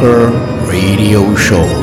Radio Show.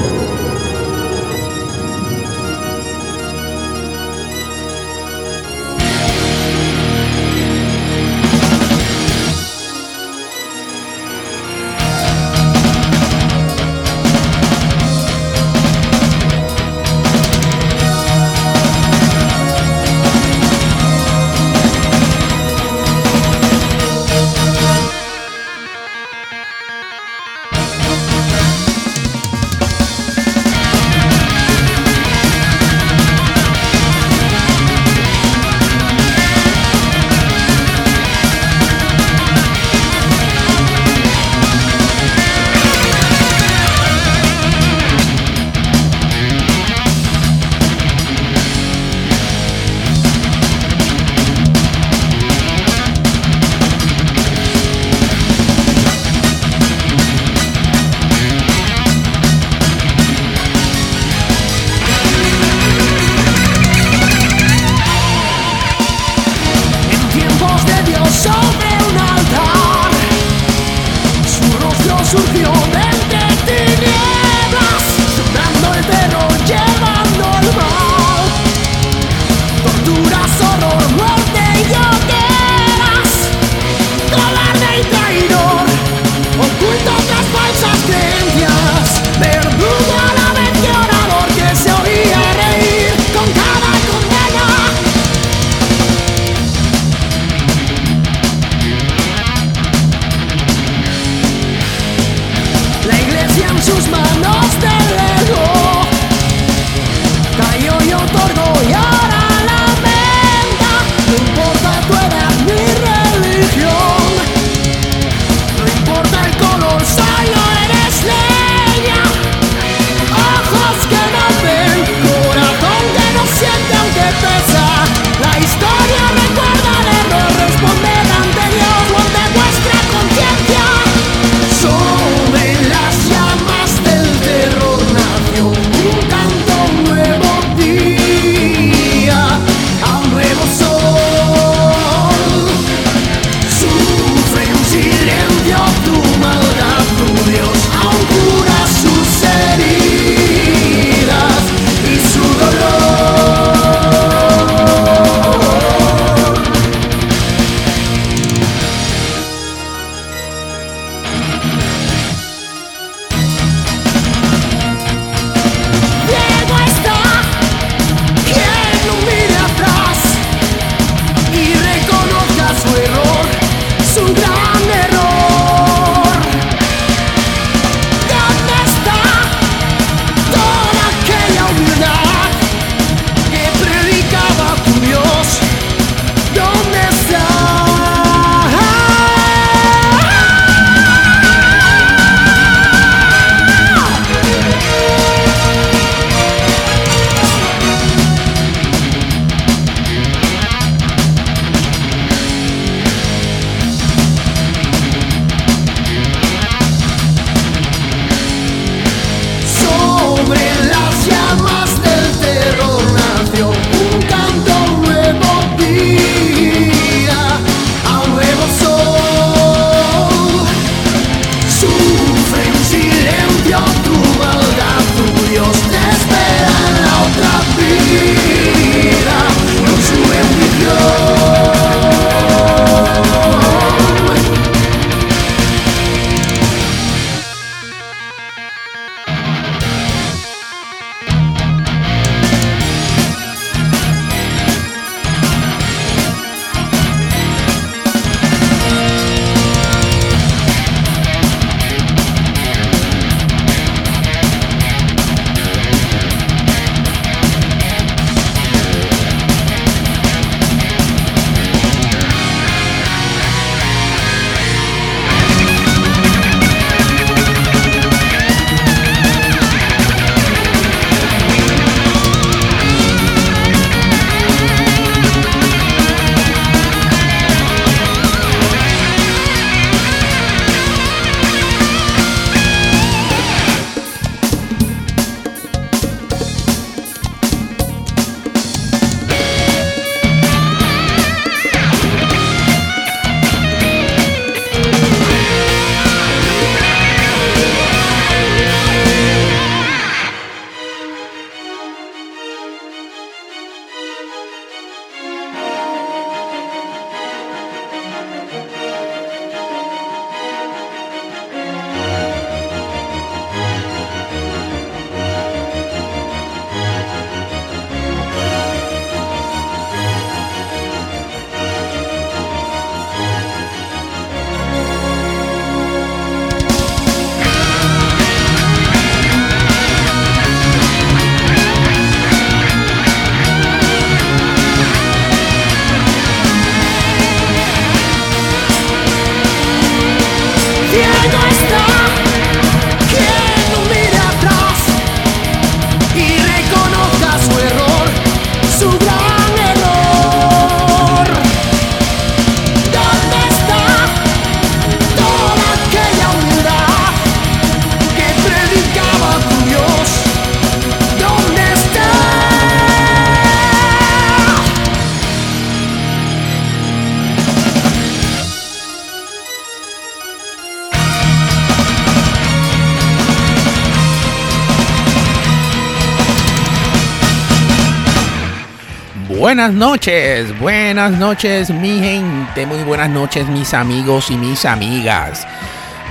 Buenas noches, buenas noches mi gente, muy buenas noches mis amigos y mis amigas.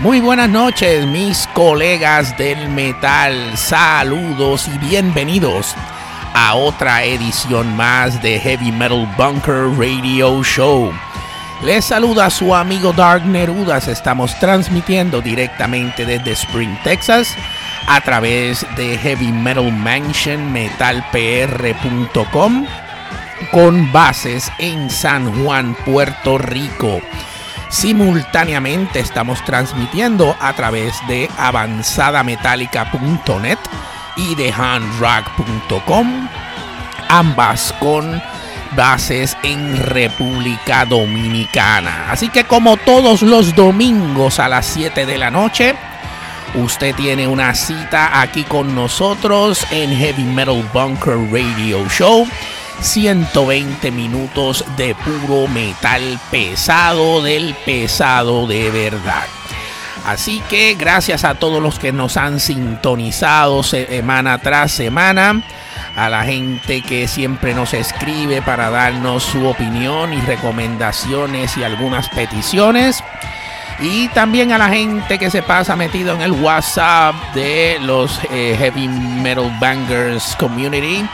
Muy buenas noches mis colegas del metal, saludos y bienvenidos a otra edición más de Heavy Metal Bunker Radio Show. Les saluda su amigo Dark Nerudas, estamos transmitiendo directamente desde Spring, Texas a través de Heavy Metal Mansion metalpr.com con bases en San Juan, Puerto Rico. Simultáneamente estamos transmitiendo a través de avanzadametallica.net y de handrock.com, ambas con bases en República Dominicana. Así que como todos los domingos a las 7 de la noche, usted tiene una cita aquí con nosotros en Heavy Metal Bunker Radio Show 120 minutos de puro metal pesado del pesado de verdad. Así que gracias a todos los que nos han sintonizado semana tras semana, a la gente que siempre nos escribe para darnos su opinión y recomendaciones y algunas peticiones. Y también a la gente que se pasa metido en el WhatsApp de los eh, Heavy Metal Bangers Community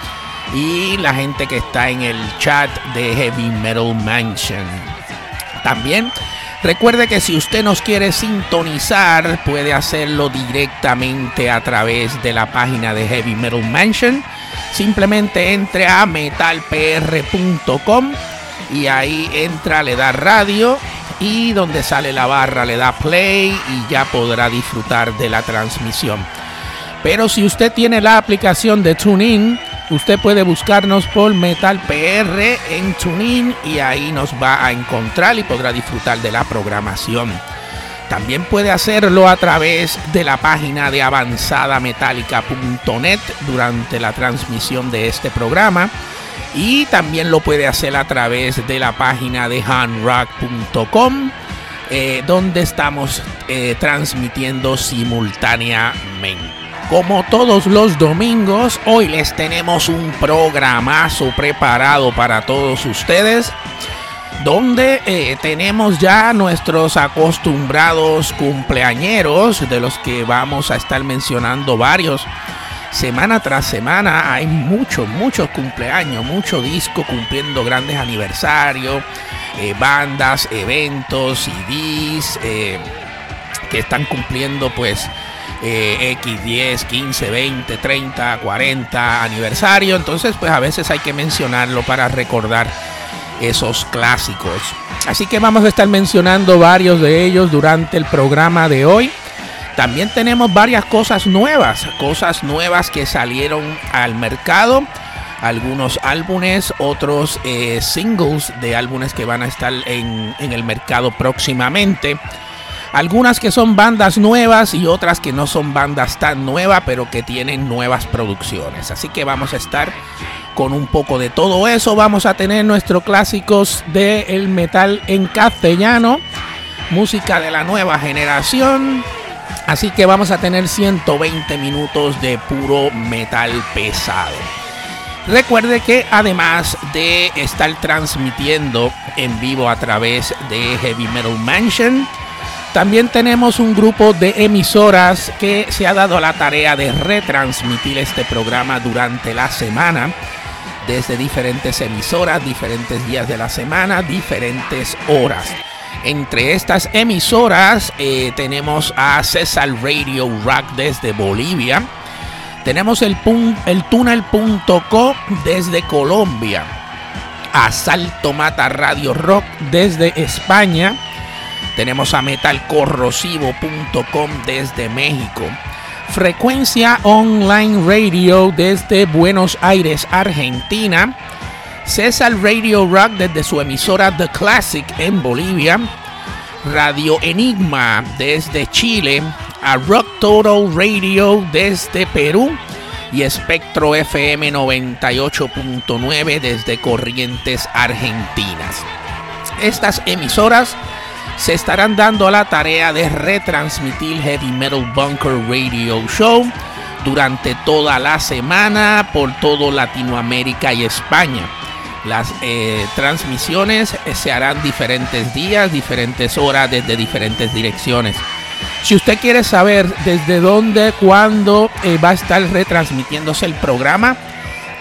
y la gente que está en el chat de Heavy Metal Mansion. También recuerde que si usted nos quiere sintonizar, puede hacerlo directamente a través de la página de Heavy Metal Mansion. Simplemente entre a metalpr.com y ahí entra, le da radio y donde sale la barra le da play y ya podrá disfrutar de la transmisión. Pero si usted tiene la aplicación de TuneIn, Usted puede buscarnos por Metal PR en TuneIn y ahí nos va a encontrar y podrá disfrutar de la programación. También puede hacerlo a través de la página de avanzadametallica.net durante la transmisión de este programa. Y también lo puede hacer a través de la página de handrock.com, eh, donde estamos eh, transmitiendo simultáneamente. Como todos los domingos, hoy les tenemos un programazo preparado para todos ustedes donde eh, tenemos ya nuestros acostumbrados cumpleañeros, de los que vamos a estar mencionando varios. Semana tras semana hay muchos, muchos cumpleaños, mucho disco cumpliendo grandes aniversarios, eh, bandas, eventos, CDs, eh, que están cumpliendo pues X, 10, 15, 20, 30, 40 aniversario. Entonces, pues a veces hay que mencionarlo para recordar esos clásicos. Así que vamos a estar mencionando varios de ellos durante el programa de hoy. También tenemos varias cosas nuevas, cosas nuevas que salieron al mercado. Algunos álbumes, otros eh, singles de álbumes que van a estar en, en el mercado próximamente. Algunas que son bandas nuevas y otras que no son bandas tan nuevas, pero que tienen nuevas producciones. Así que vamos a estar con un poco de todo eso. Vamos a tener nuestros clásicos del el metal en castellano, música de la nueva generación. Así que vamos a tener 120 minutos de puro metal pesado. Recuerde que además de estar transmitiendo en vivo a través de Heavy Metal Mansion, también tenemos un grupo de emisoras que se ha dado la tarea de retransmitir este programa durante la semana desde diferentes emisoras, diferentes días de la semana, diferentes horas. Entre estas emisoras eh, tenemos a César Radio Rock desde Bolivia. Tenemos el, el túnel.co desde Colombia. Asalto Mata Radio Rock desde España tenemos a metalcorrosivo.com desde México. Frecuencia Online Radio desde Buenos Aires, Argentina. César Radio Rock desde su emisora The Classic en Bolivia. Radio Enigma desde Chile. A Rock Total Radio desde Perú. Y Espectro FM 98.9 desde Corrientes, Argentinas. Estas emisoras se estarán dando la tarea de retransmitir Heavy Metal Bunker Radio Show durante toda la semana por todo Latinoamérica y España. Las eh, transmisiones eh, se harán diferentes días, diferentes horas, desde diferentes direcciones. Si usted quiere saber desde dónde, cuándo eh, va a estar retransmitiéndose el programa,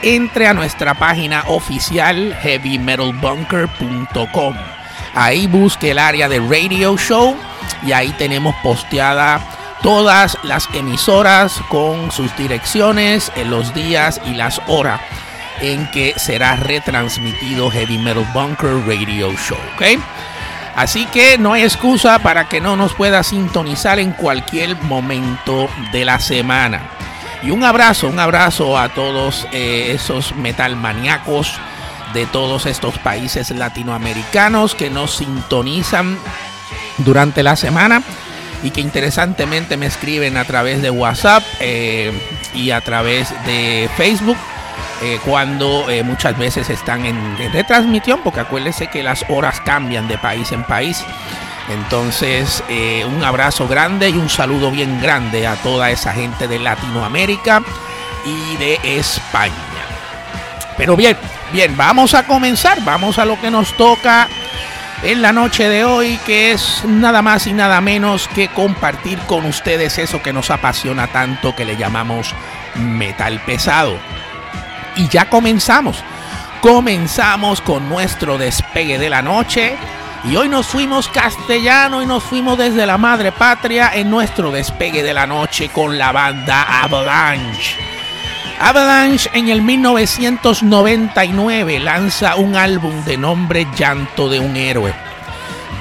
entre a nuestra página oficial heavymetalbunker.com. Ahí busque el área de radio show y ahí tenemos posteada todas las emisoras con sus direcciones, en los días y las horas en que será retransmitido Heavy Metal Bunker Radio Show. Así que no hay excusa para que no nos pueda sintonizar en cualquier momento de la semana. Y un abrazo, un abrazo a todos eh, esos metal maníacos de todos estos países latinoamericanos que nos sintonizan durante la semana y que interesantemente me escriben a través de WhatsApp eh, y a través de Facebook. eh, cuando eh, muchas veces están en, en retransmisión, porque acuérdense que las horas cambian de país en país. Entonces, un abrazo grande y un saludo bien grande a toda esa gente de Latinoamérica y de España. Pero bien, bien, vamos a comenzar, vamos a lo que nos toca en la noche de hoy, que es nada más y nada menos que compartir con ustedes eso que nos apasiona tanto, que le llamamos metal pesado. Y ya comenzamos. Comenzamos con nuestro despegue de la noche. Y hoy nos fuimos castellano y nos fuimos desde la madre patria en nuestro despegue de la noche con la banda Avalanche. Avalanche en el 1999 lanza un álbum de nombre Llanto de un héroe.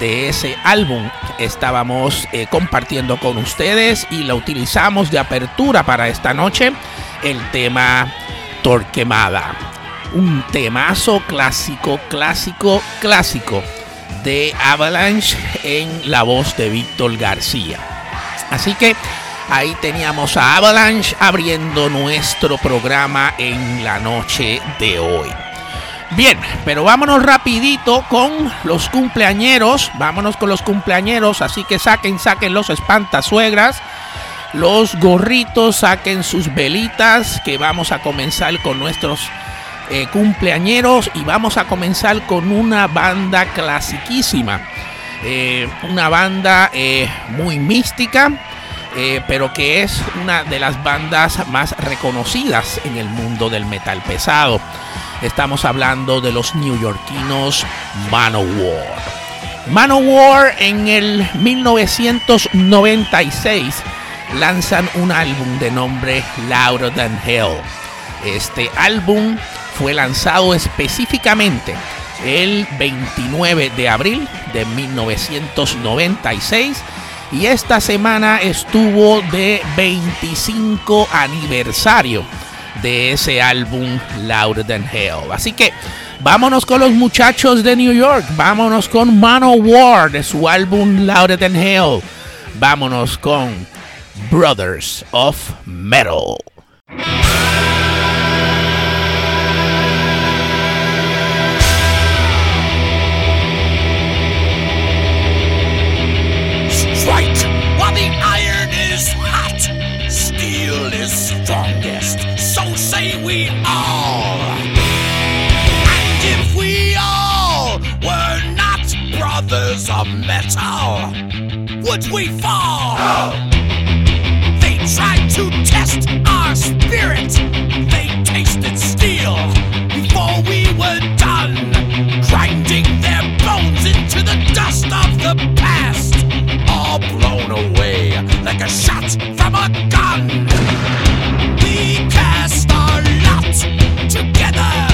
De ese álbum estábamos eh, compartiendo con ustedes y la utilizamos de apertura para esta noche el tema Torquemada. Un temazo clásico, clásico, clásico de Avalanche en la voz de Víctor García. Así que ahí teníamos a Avalanche abriendo nuestro programa en la noche de hoy. Bien, pero vámonos rapidito con los cumpleañeros. Vámonos con los cumpleañeros. Así que saquen, saquen los espantasuegras. Los gorritos, saquen sus velitas. Que vamos a comenzar con nuestros eh, cumpleañeros. Y vamos a comenzar con una banda clasiquísima. Eh, una banda eh, muy mística. Eh, pero que es una de las bandas más reconocidas en el mundo del metal pesado. Estamos hablando de los neoyorquinos Manowar. Manowar en el 1996 lanzan un álbum de nombre Louder Than Hell. Este álbum fue lanzado específicamente el 29 de abril de 1996 y esta semana estuvo de 25 aniversario de ese álbum Louder Than Hell. Así que vámonos con los muchachos de New York, vámonos con Manowar de su álbum Louder Than Hell. Vámonos con Brothers of Metal. Brothers of metal, would we fall? They tried to test our spirit. They tasted steel before we were done, grinding their bones into the dust of the past, all blown away like a shot from a gun. We cast our lot together,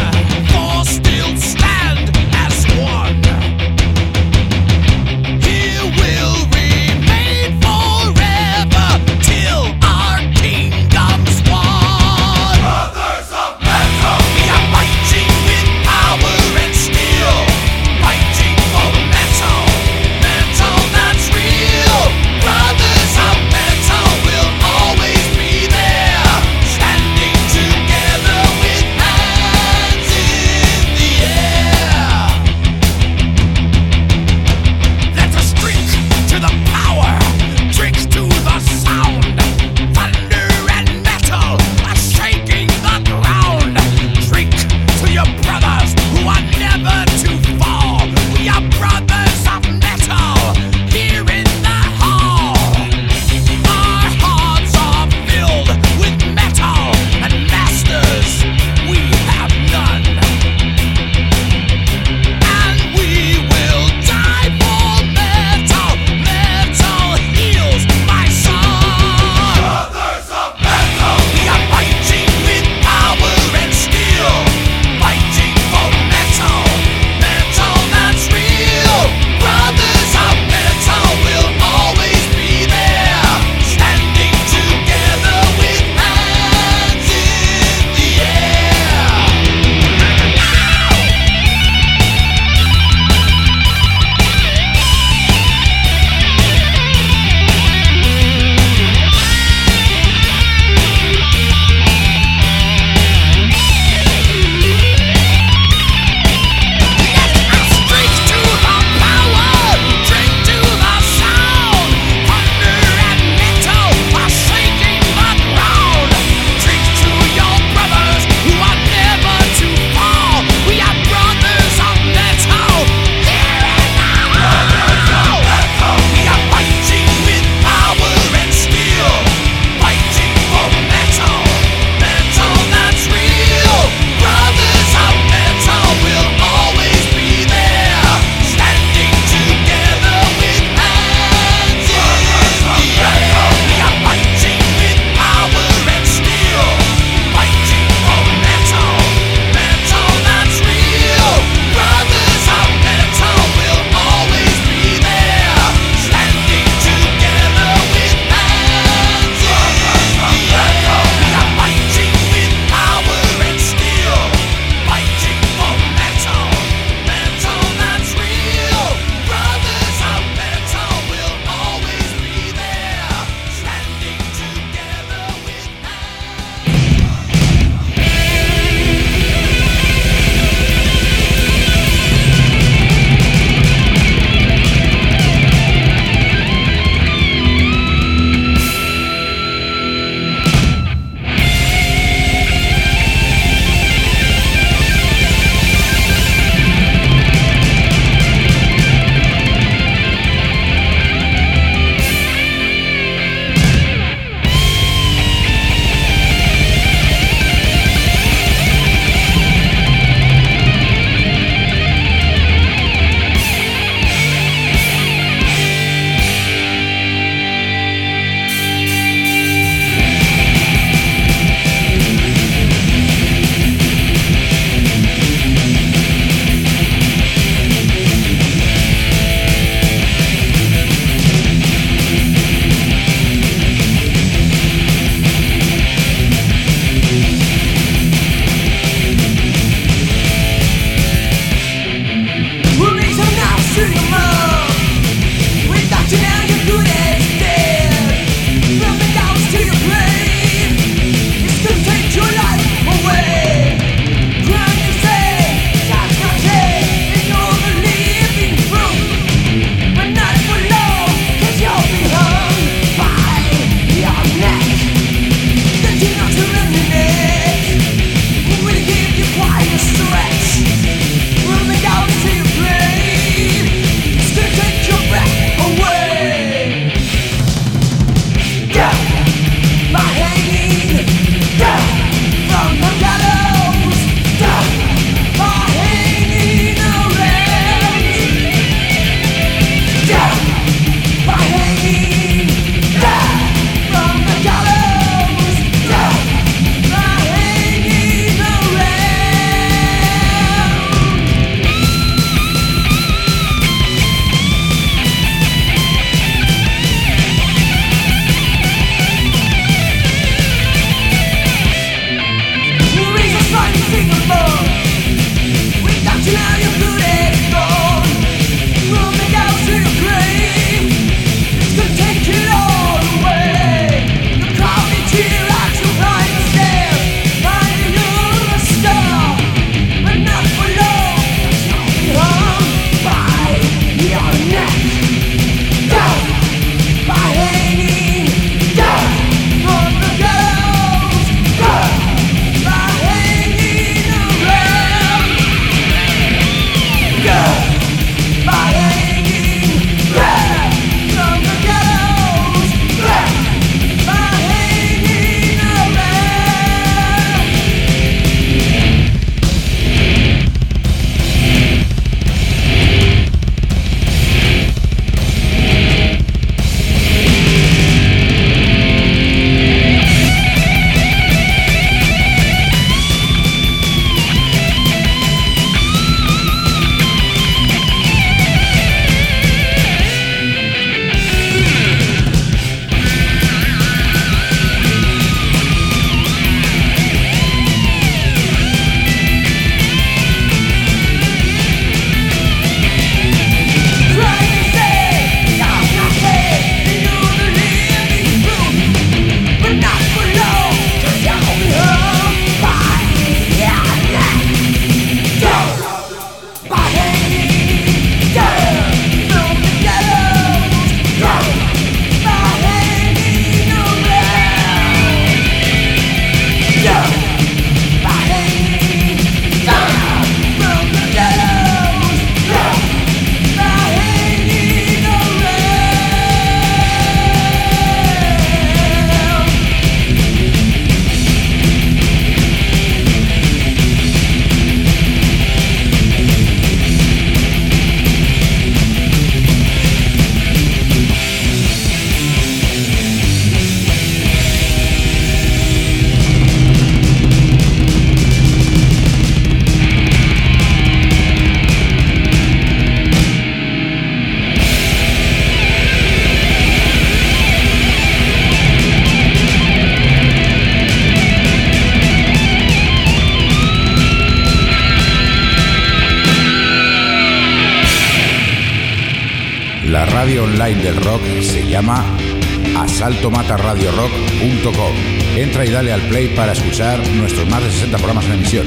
asaltomataradiorock.com. Entra y dale al play para escuchar nuestros más de 60 programas en emisión.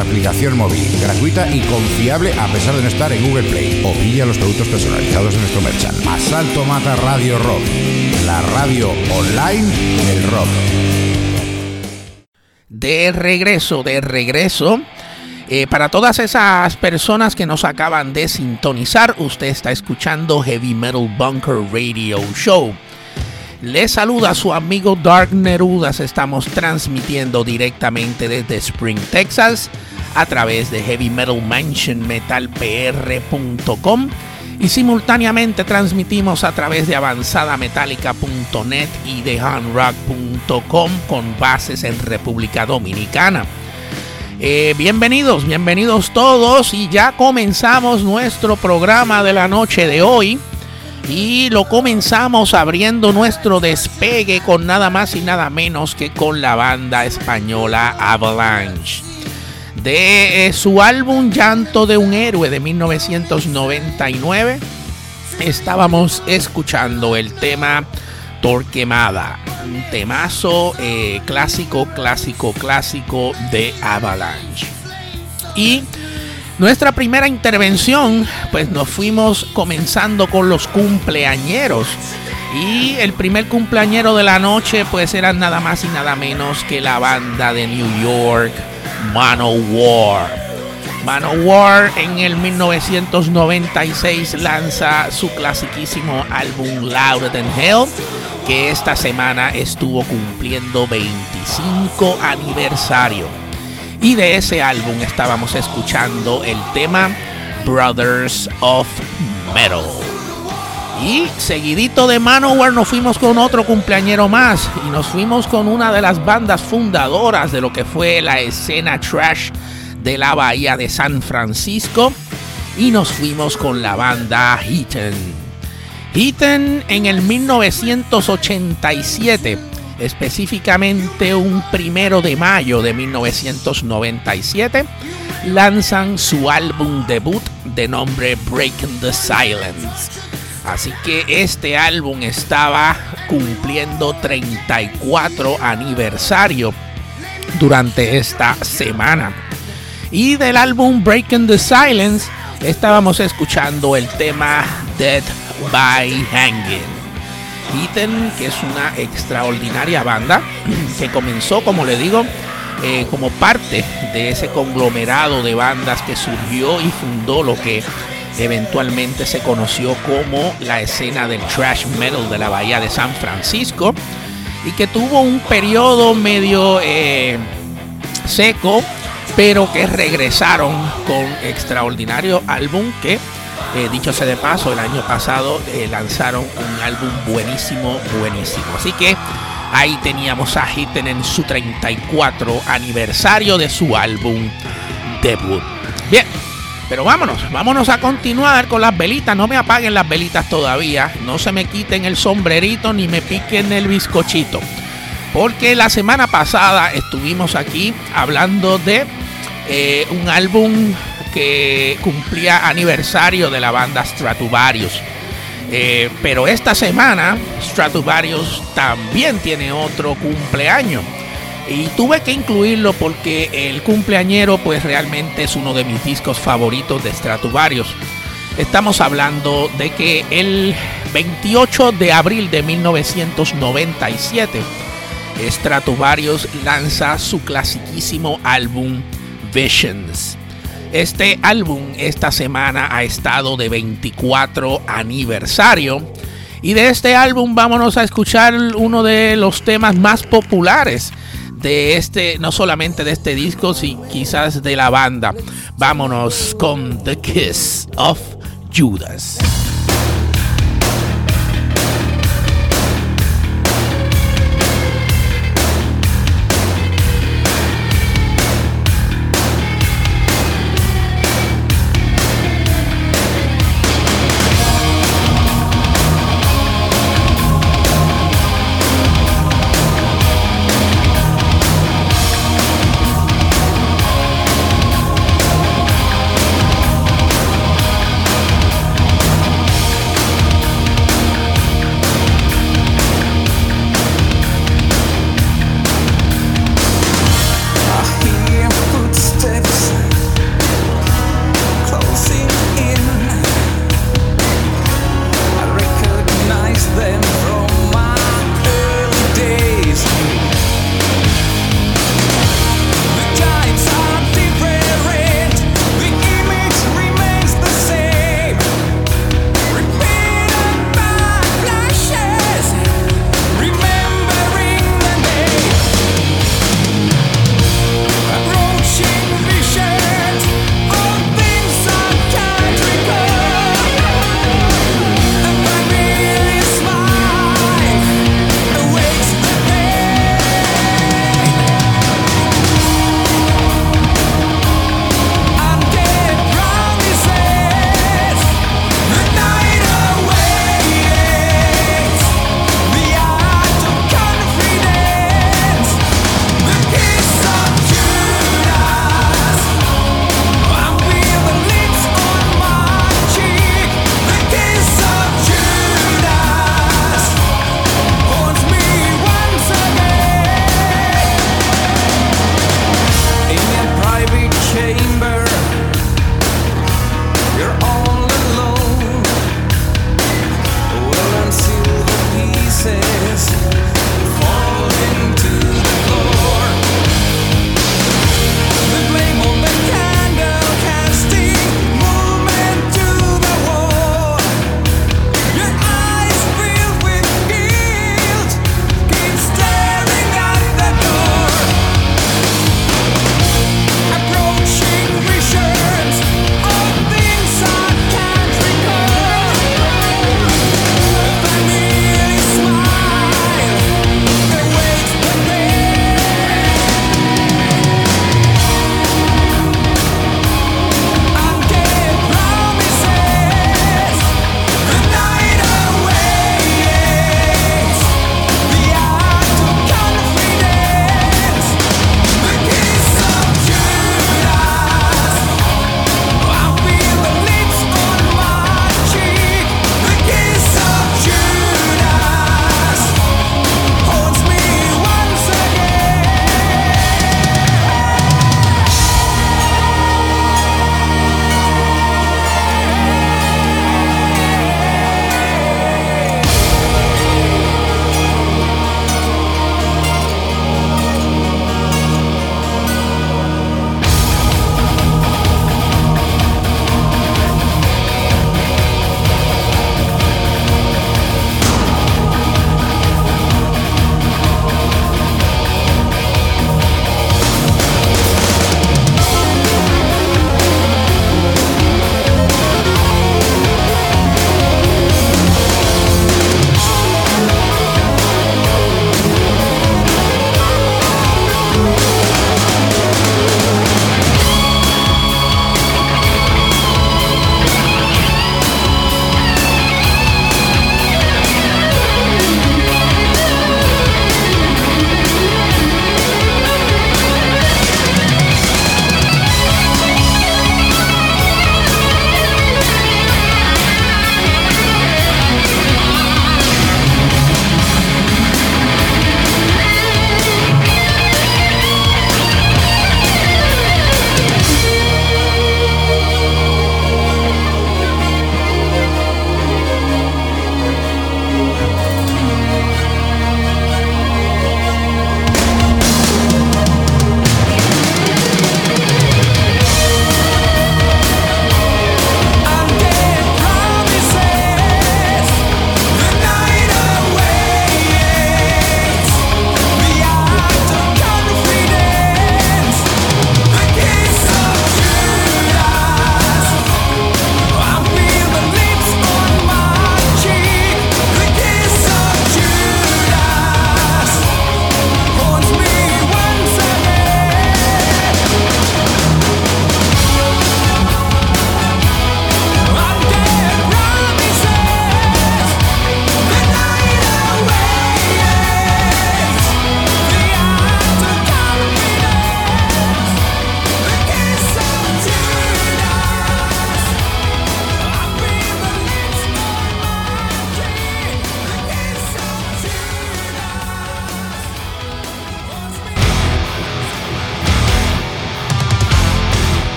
aplicación móvil, gratuita y confiable a pesar de no estar en Google Play. O pilla los productos personalizados en nuestro merchant. Asalto Mata Radio Rock, la radio online del rock. De regreso, de regreso. Eh, para todas esas personas que nos acaban de sintonizar, usted está escuchando Heavy Metal Bunker Radio Show. Le saluda su amigo Dark Nerudas. Estamos transmitiendo directamente desde Spring, Texas, a través de Heavy Metal Mansion metalpr.com y simultáneamente transmitimos a través de avanzadametallica.net y de hanrock.com con bases en República Dominicana. Eh, bienvenidos, bienvenidos todos y ya comenzamos nuestro programa de la noche de hoy y lo comenzamos abriendo nuestro despegue con nada más y nada menos que con la banda española Avalanche. De eh, su álbum Llanto de un héroe de 1999 estábamos escuchando el tema Torquemada, un temazo eh, clásico, clásico, clásico de Avalanche. Y nuestra primera intervención, pues nos fuimos comenzando con los cumpleañeros. Y el primer cumpleañero de la noche, pues eran nada más y nada menos que la banda de New York, Manowar. Manowar en el 1996 lanza su clasiquísimo álbum Louder Than Hell, que esta semana estuvo cumpliendo 25 aniversario. Y de ese álbum estábamos escuchando el tema Brothers of Metal. Y seguidito de Manowar nos fuimos con otro cumpleañero más y nos fuimos con una de las bandas fundadoras de lo que fue la escena trash de la bahía de San Francisco y nos fuimos con la banda Heaton. Heaton en el 1987, específicamente un primero de mayo de 1997, lanzan su álbum debut de nombre Breaking the Silence. Así que este álbum estaba cumpliendo 34 aniversario durante esta semana. Y del álbum Breaking the Silence estábamos escuchando el tema Dead by Hanging. Ethan, que es una extraordinaria banda que comenzó, como le digo, eh, como parte de ese conglomerado de bandas que surgió y fundó lo que eventualmente se conoció como la escena del trash metal de la bahía de San Francisco y que tuvo un periodo medio eh, seco pero que regresaron con extraordinario álbum que, eh, dicho sea de paso, el año pasado eh, lanzaron un álbum buenísimo, buenísimo. Así que ahí teníamos a Hitten en su 34 aniversario de su álbum debut. Bien, pero vámonos, vámonos a continuar con las velitas. No me apaguen las velitas todavía, no se me quiten el sombrerito ni me piquen el bizcochito. Porque la semana pasada estuvimos aquí hablando de eh, un álbum que cumplía aniversario de la banda Stratovarius. Eh, pero esta semana Stratovarius también tiene otro cumpleaños. Y tuve que incluirlo porque el cumpleañero pues realmente es uno de mis discos favoritos de Stratovarius. Estamos hablando de que el 28 de abril de 1997 Stratovarius lanza su clasiquísimo álbum Visions. Este álbum esta semana ha estado de 24 aniversario. Y de este álbum vámonos a escuchar uno de los temas más populares de este, no solamente de este disco, sino quizás de la banda. Vámonos con The Kiss of Judas.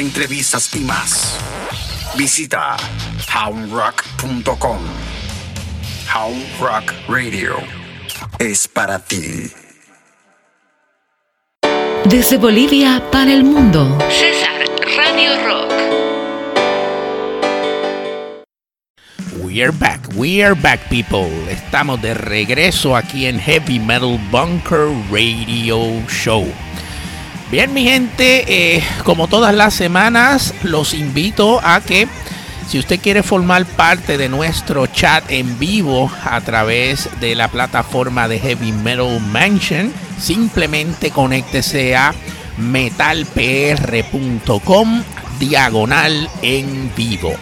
Entrevistas y más. Visita houndrock.com. Hound Rock Radio es para ti. Desde Bolivia para el mundo. César Radio Rock. We are back, we are back people. Estamos de regreso aquí en Heavy Metal Bunker Radio Show. Bien mi gente, eh, como todas las semanas, los invito a que si usted quiere formar parte de nuestro chat en vivo a través de la plataforma de Heavy Metal Mansion, simplemente conéctese a metalpr.com diagonal en vivo.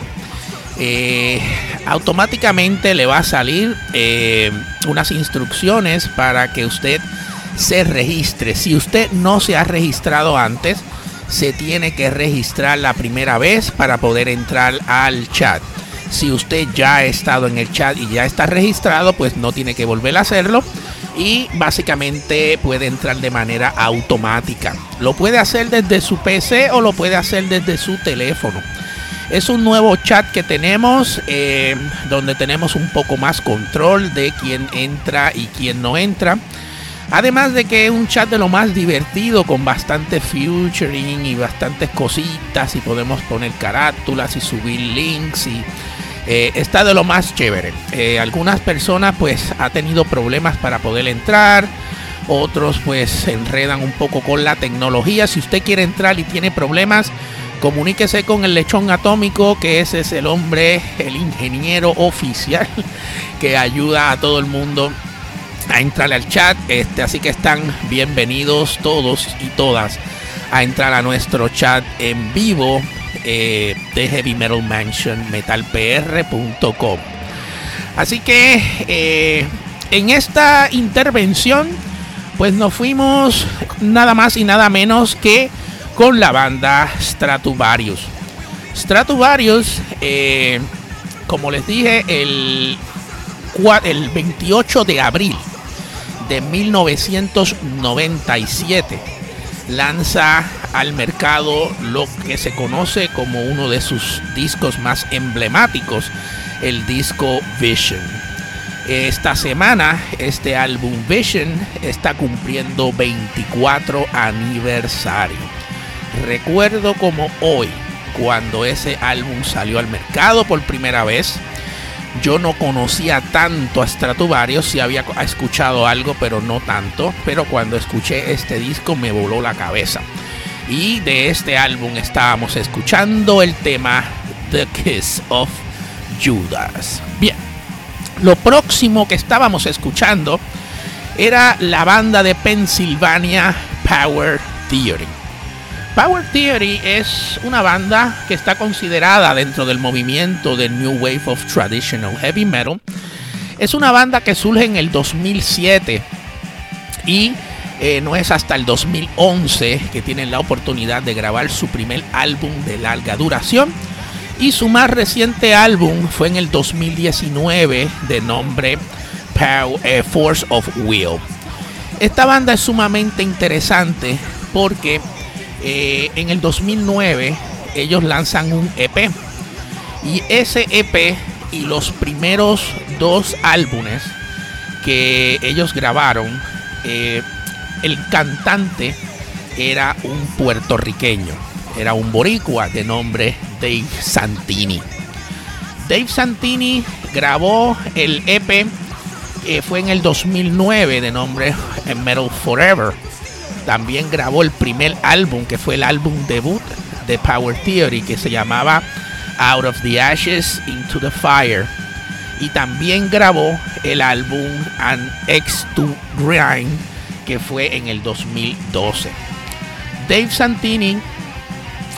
Eh, automáticamente le va a salir eh, unas instrucciones para que usted se registre. Si usted no se ha registrado antes, se tiene que registrar la primera vez para poder entrar al chat. Si usted ya ha estado en el chat y ya está registrado, pues no tiene que volver a hacerlo y básicamente puede entrar de manera automática. Lo puede hacer desde su PC o lo puede hacer desde su teléfono. Es un nuevo chat que tenemos eh, donde tenemos un poco más control de quién entra y quién no entra. Además de que es un chat de lo más divertido con bastante featuring y bastantes cositas y podemos poner carátulas y subir links y eh, está de lo más chévere. Eh, algunas personas pues ha tenido problemas para poder entrar. Otros pues se enredan un poco con la tecnología. Si usted quiere entrar y tiene problemas, comuníquese con el lechón atómico, que ese es el hombre, el ingeniero oficial que ayuda a todo el mundo a entrar al chat. Este, así que están bienvenidos todos y todas a entrar a nuestro chat en vivo eh, de Heavy Metal Mansion metalpr.com. Así que eh, en esta intervención, pues nos fuimos nada más y nada menos que con la banda Stratovarius. Stratovarius, eh, como les dije, el, el 28 de abril de 1997 lanza al mercado lo que se conoce como uno de sus discos más emblemáticos, el disco Vision. Esta semana este álbum Vision está cumpliendo 24 aniversario. Recuerdo como hoy, cuando ese álbum salió al mercado por primera vez, yo no conocía tanto a Stratovarius, sí había escuchado algo, pero no tanto. Pero cuando escuché este disco me voló la cabeza. Y de este álbum estábamos escuchando el tema The Kiss of Judas. Bien, lo próximo que estábamos escuchando era la banda de Pennsylvania Power Theory. Power Theory es una banda que está considerada dentro del movimiento del New Wave of Traditional Heavy Metal. Es una banda que surge en el 2007 y eh, no es hasta el 2011 que tienen la oportunidad de grabar su primer álbum de larga duración. Y su más reciente álbum fue en el 2019 de nombre eh, Force of Will. Esta banda es sumamente interesante porque eh, en el 2009 ellos lanzan un EP. Y ese EP y los primeros dos álbumes que ellos grabaron, eh, el cantante era un puertorriqueño, era un boricua de nombre Dave Santini. Dave Santini grabó el EP, que fue en el 2009 de nombre Metal Forever también grabó el primer álbum, que fue el álbum debut de Power Theory, que se llamaba Out of the Ashes into the Fire. Y también grabó el álbum An X to Grind, que fue en el 2012. Dave Santini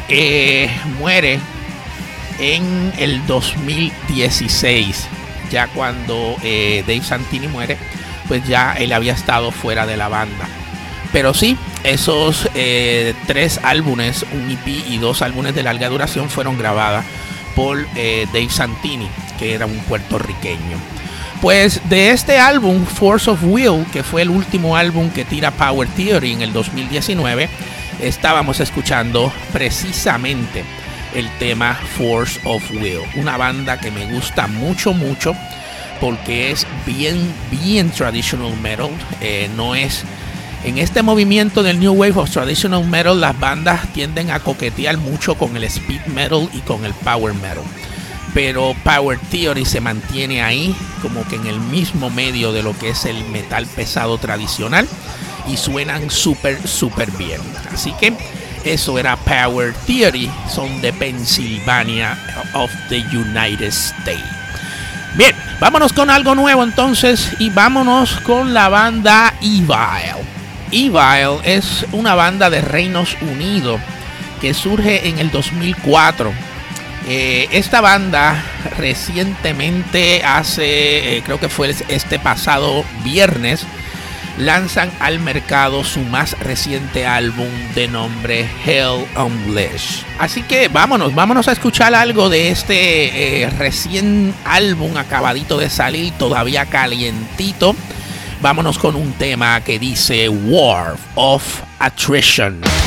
eh, muere en el 2016. Ya cuando eh, Dave Santini muere, pues ya él había estado fuera de la banda. Pero sí, esos eh, tres álbumes, un EP y dos álbumes de larga duración fueron grabadas por eh, Dave Santini, que era un puertorriqueño. Pues de este álbum, Force of Will, que fue el último álbum que tira Power Theory en el 2019, estábamos escuchando precisamente el tema Force of Will, una banda que me gusta mucho, mucho, porque es bien, bien traditional metal, eh, no es... En este movimiento del New Wave of Traditional Metal, las bandas tienden a coquetear mucho con el speed metal y con el power metal. Pero Power Theory se mantiene ahí, como que en el mismo medio de lo que es el metal pesado tradicional, y suenan súper, súper bien. Así que eso era Power Theory, son de Pennsylvania of the United States. Bien, vámonos con algo nuevo entonces y vámonos con la banda Evil. Evil es una banda de Reinos Unidos que surge en el 2004. Eh, esta banda recientemente hace, eh, creo que fue este pasado viernes, lanzan al mercado su más reciente álbum de nombre Hell Unleashed. Así que vámonos, vámonos a escuchar algo de este eh, recién álbum acabadito de salir, todavía calientito. Vámonos con un tema que dice War of Attrition.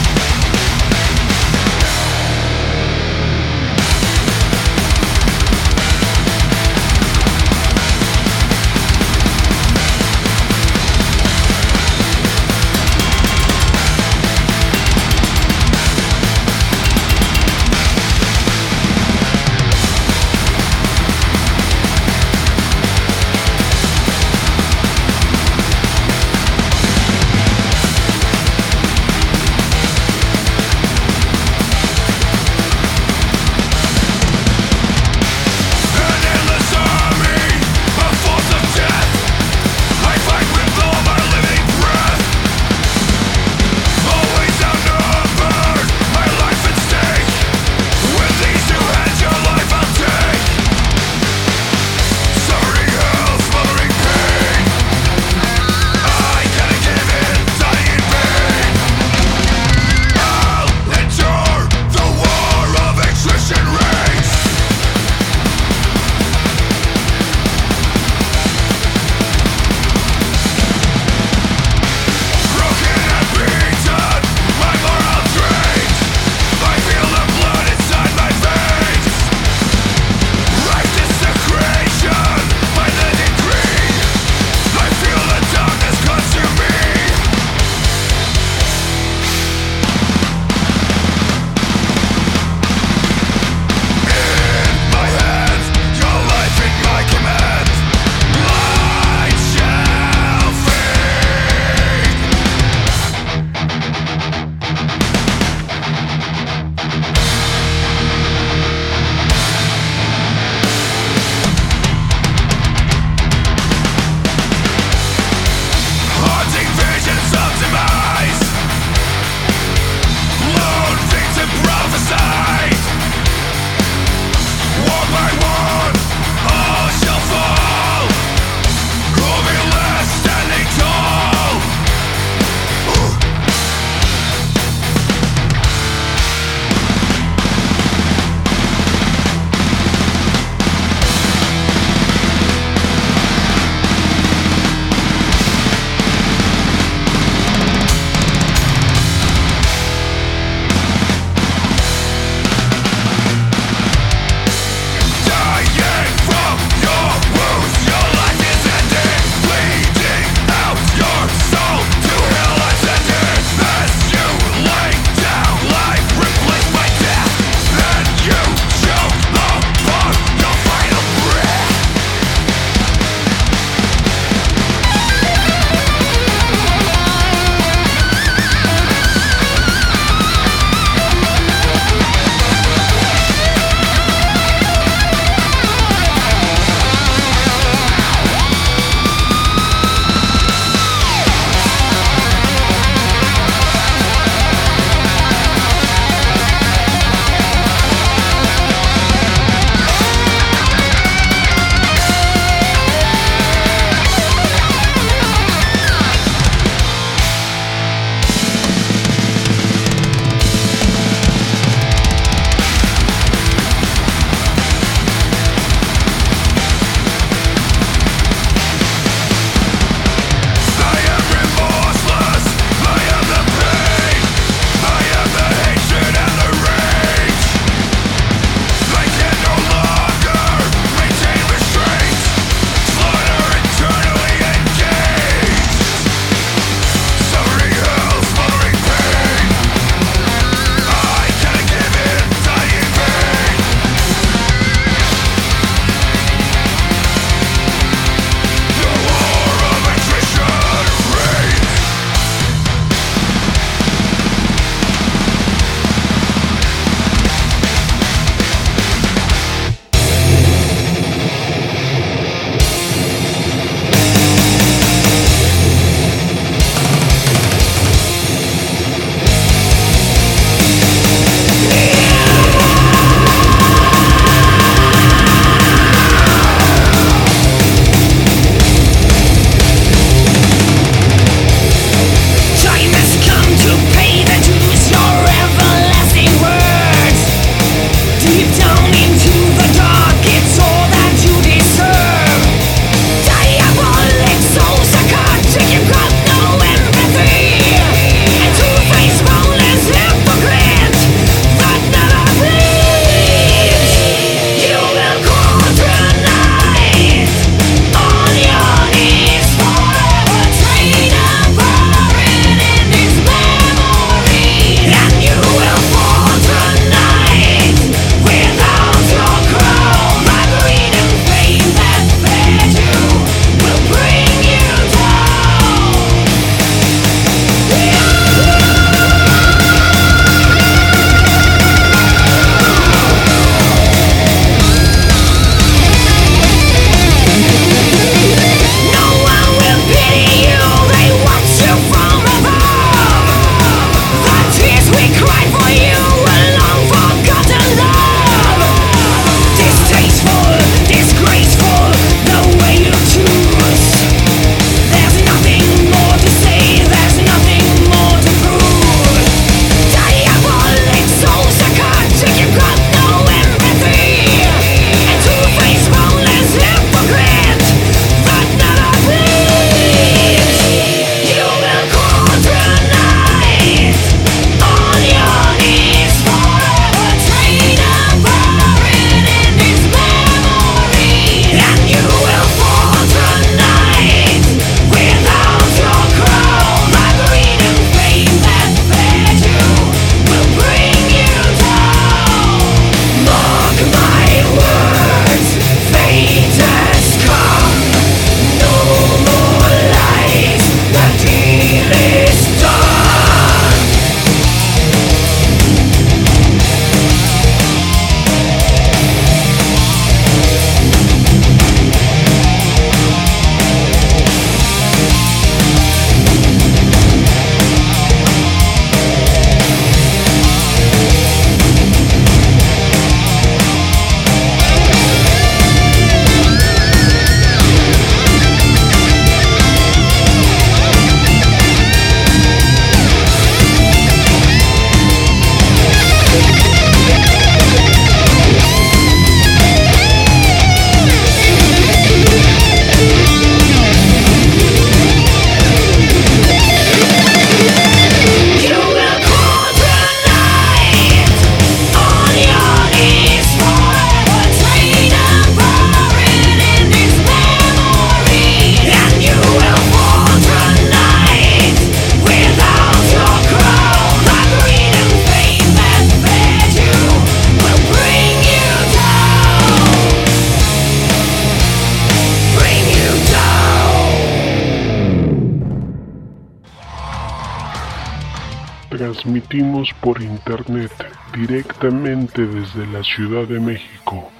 Desde la Ciudad de México.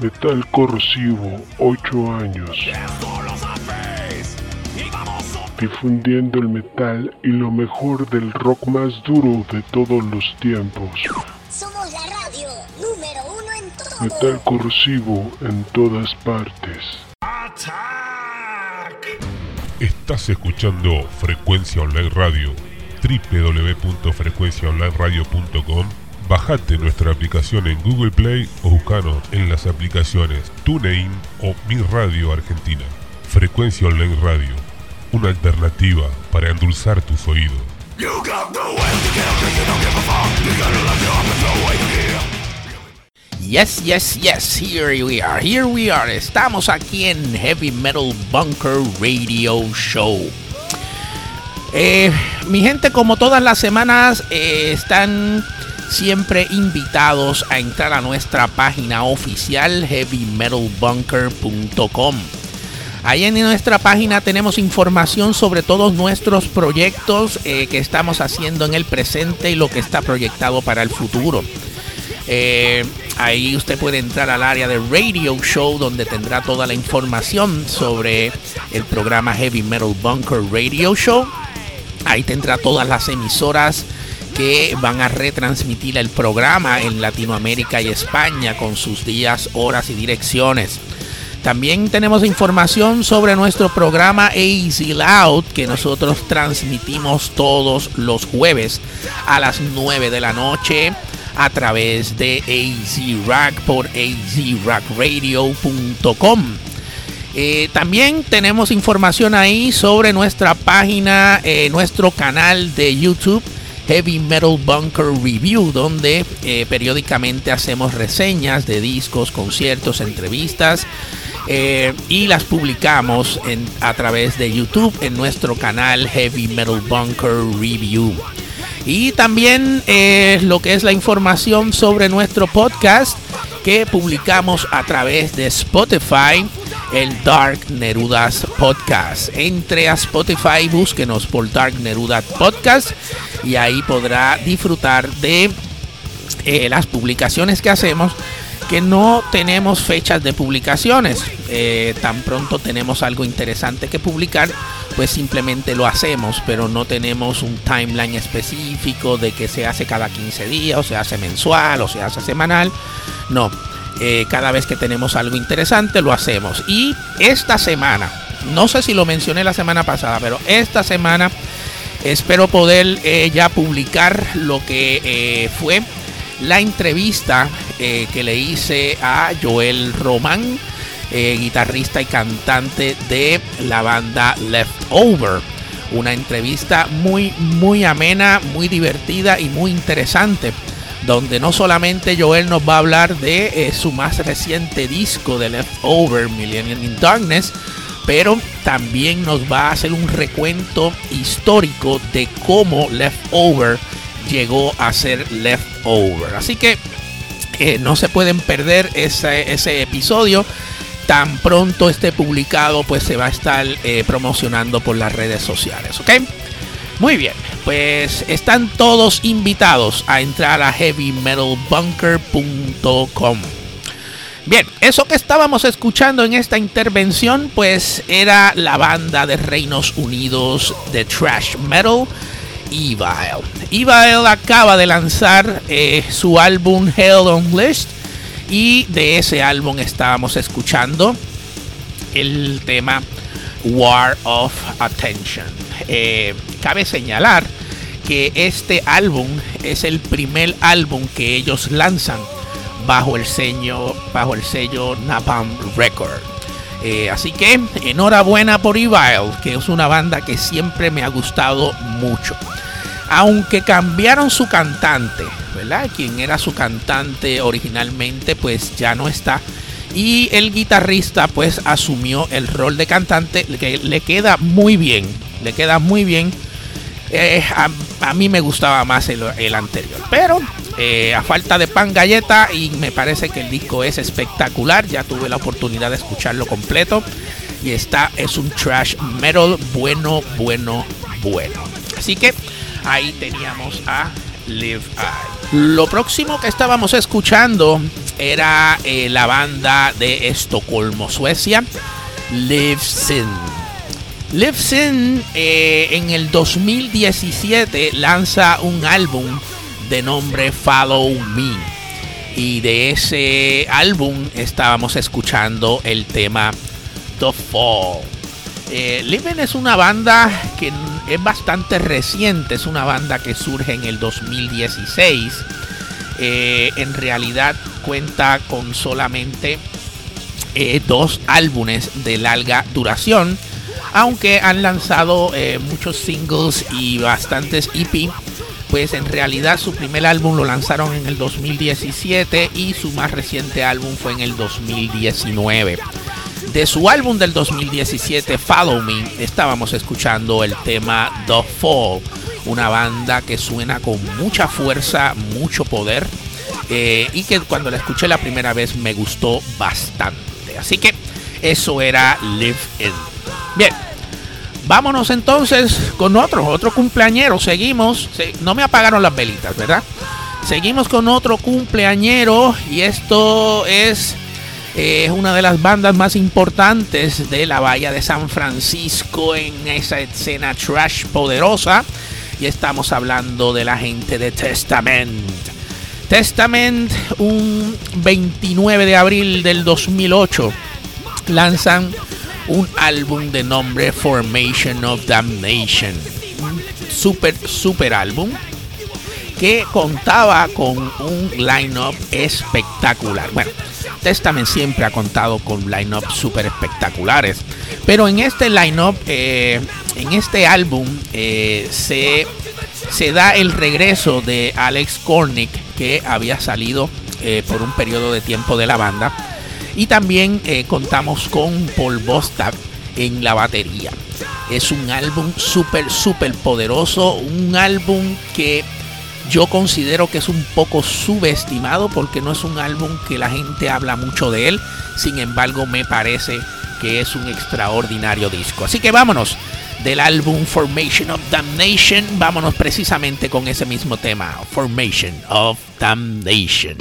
Metal Corrosivo, 8 años. Difundiendo el metal y lo mejor del rock más duro de todos los tiempos. Somos la radio número uno en todo. Metal Corrosivo en todas partes. Estás escuchando Frecuencia Online Radio, www.frecuenciaonlineradio.com. Bajate nuestra aplicación en Google Play o buscanos en las aplicaciones TuneIn o Mi Radio Argentina. Frecuencia Online Radio, una alternativa para endulzar tus oídos. Yes, yes, yes, here we are, here we are. Estamos aquí en Heavy Metal Bunker Radio Show. Eh, mi gente, como todas las semanas, eh, están siempre invitados a entrar a nuestra página oficial heavymetalbunker.com. Ahí en nuestra página tenemos información sobre todos nuestros proyectos eh, que estamos haciendo en el presente y lo que está proyectado para el futuro. Ahí usted puede entrar al área de Radio Show donde tendrá toda la información sobre el programa Heavy Metal Bunker Radio Show. Ahí tendrá todas las emisoras que van a retransmitir el programa en Latinoamérica y España con sus días, horas y direcciones. También tenemos información sobre nuestro programa Easy Loud que nosotros transmitimos todos los jueves a las 9 de la noche a través de AZ Rock por azrockradio.com. Eh, también tenemos información ahí sobre nuestra página, eh, nuestro canal de YouTube. Heavy Metal Bunker Review, donde eh, periódicamente hacemos reseñas de discos, conciertos, entrevistas y las publicamos a través de YouTube en nuestro canal Heavy Metal Bunker Review. Y también lo que es la información sobre nuestro podcast que publicamos a través de Spotify, el Dark Nerudas Podcast. Entre a Spotify, búsquenos por Dark Nerudas Podcast y ahí podrá disfrutar de eh, las publicaciones que hacemos que no tenemos fechas de publicaciones. Eh, tan pronto tenemos algo interesante que publicar, pues simplemente lo hacemos, pero no tenemos un timeline específico de que se hace cada 15 días, o se hace mensual, o se hace semanal. No, eh, cada vez que tenemos algo interesante lo hacemos. Y esta semana, no sé si lo mencioné la semana pasada, pero esta semana espero poder eh, ya publicar lo que eh, fue la entrevista que le hice a Joel Román, guitarrista y cantante de la banda Leftover. Una entrevista muy, muy amena, muy divertida y muy interesante. Donde no solamente Joel nos va a hablar de eh, su más reciente disco de Leftover, Millennium in Darkness, pero también nos va a hacer un recuento histórico de cómo Leftover llegó a ser Leftover. Así que eh, no se pueden perder ese, episodio. Tan pronto esté publicado, pues se va a estar eh, promocionando por las redes sociales. ¿Ok? Muy bien, pues están todos invitados a entrar a heavymetalbunker.com. Bien, eso que estábamos escuchando en esta intervención, pues era la banda de Reinos Unidos de Trash Metal, Evil. Evil acaba de lanzar eh, su álbum Hell Unleashed y de ese álbum estábamos escuchando el tema War of Attention. Eh, cabe señalar que este álbum es el primer álbum que ellos lanzan bajo el sello, bajo el sello Napalm Record. Eh, así que enhorabuena por Evil, que es una banda que siempre me ha gustado mucho. Aunque cambiaron su cantante, ¿verdad? Quien era su cantante originalmente, pues ya no está. Y el guitarrista, pues asumió el rol de cantante, que le queda muy bien. Le queda muy bien. Eh, a, a, mí me gustaba más el, el anterior. Pero eh, a falta de pan galleta y me parece que el disco es espectacular. Ya tuve la oportunidad de escucharlo completo y está es un trash metal bueno, bueno, bueno. Así que ahí teníamos a Live I. Lo próximo que estábamos escuchando era eh, la banda de Estocolmo, Suecia, Live Sin. Live Sin eh, en el 2017 lanza un álbum de nombre Follow Me. Y de ese álbum estábamos escuchando el tema The Fall. Eh, es una banda que es bastante reciente, es una banda que surge en el 2016. Eh, en realidad cuenta con solamente eh, dos álbumes de larga duración, aunque han lanzado eh, muchos singles y bastantes EP. Pues en realidad su primer álbum lo lanzaron en el 2017 y su más reciente álbum fue en el 2019. De su álbum del 2017, Follow Me, estábamos escuchando el tema The Fall, una banda que suena con mucha fuerza, mucho poder, eh, y que cuando la escuché la primera vez me gustó bastante. Así que eso era Live In. Bien, vámonos entonces con otro, otro cumpleañero. Seguimos, no me apagaron las velitas, ¿verdad? Seguimos con otro cumpleañero y esto es es una de las bandas más importantes de la bahía de San Francisco en esa escena trash poderosa. Y estamos hablando de la gente de Testament. Testament, un 29 de abril del 2008, lanzan un álbum de nombre Formation of Damnation. Super, super álbum que contaba con un line-up espectacular. Bueno, Testament siempre ha contado con line-up super espectaculares, pero en este line-up, eh, en este álbum, eh, se, se da el regreso de Alex Kornick, que había salido eh, por un periodo de tiempo de la banda, y también contamos con Paul Bostad en la batería. Es un álbum súper, súper poderoso, un álbum que yo considero que es un poco subestimado porque no es un álbum que la gente habla mucho de él. Sin embargo, me parece que es un extraordinario disco. Así que vámonos del álbum Formation of Damnation. Vámonos precisamente con ese mismo tema, Formation of Damnation.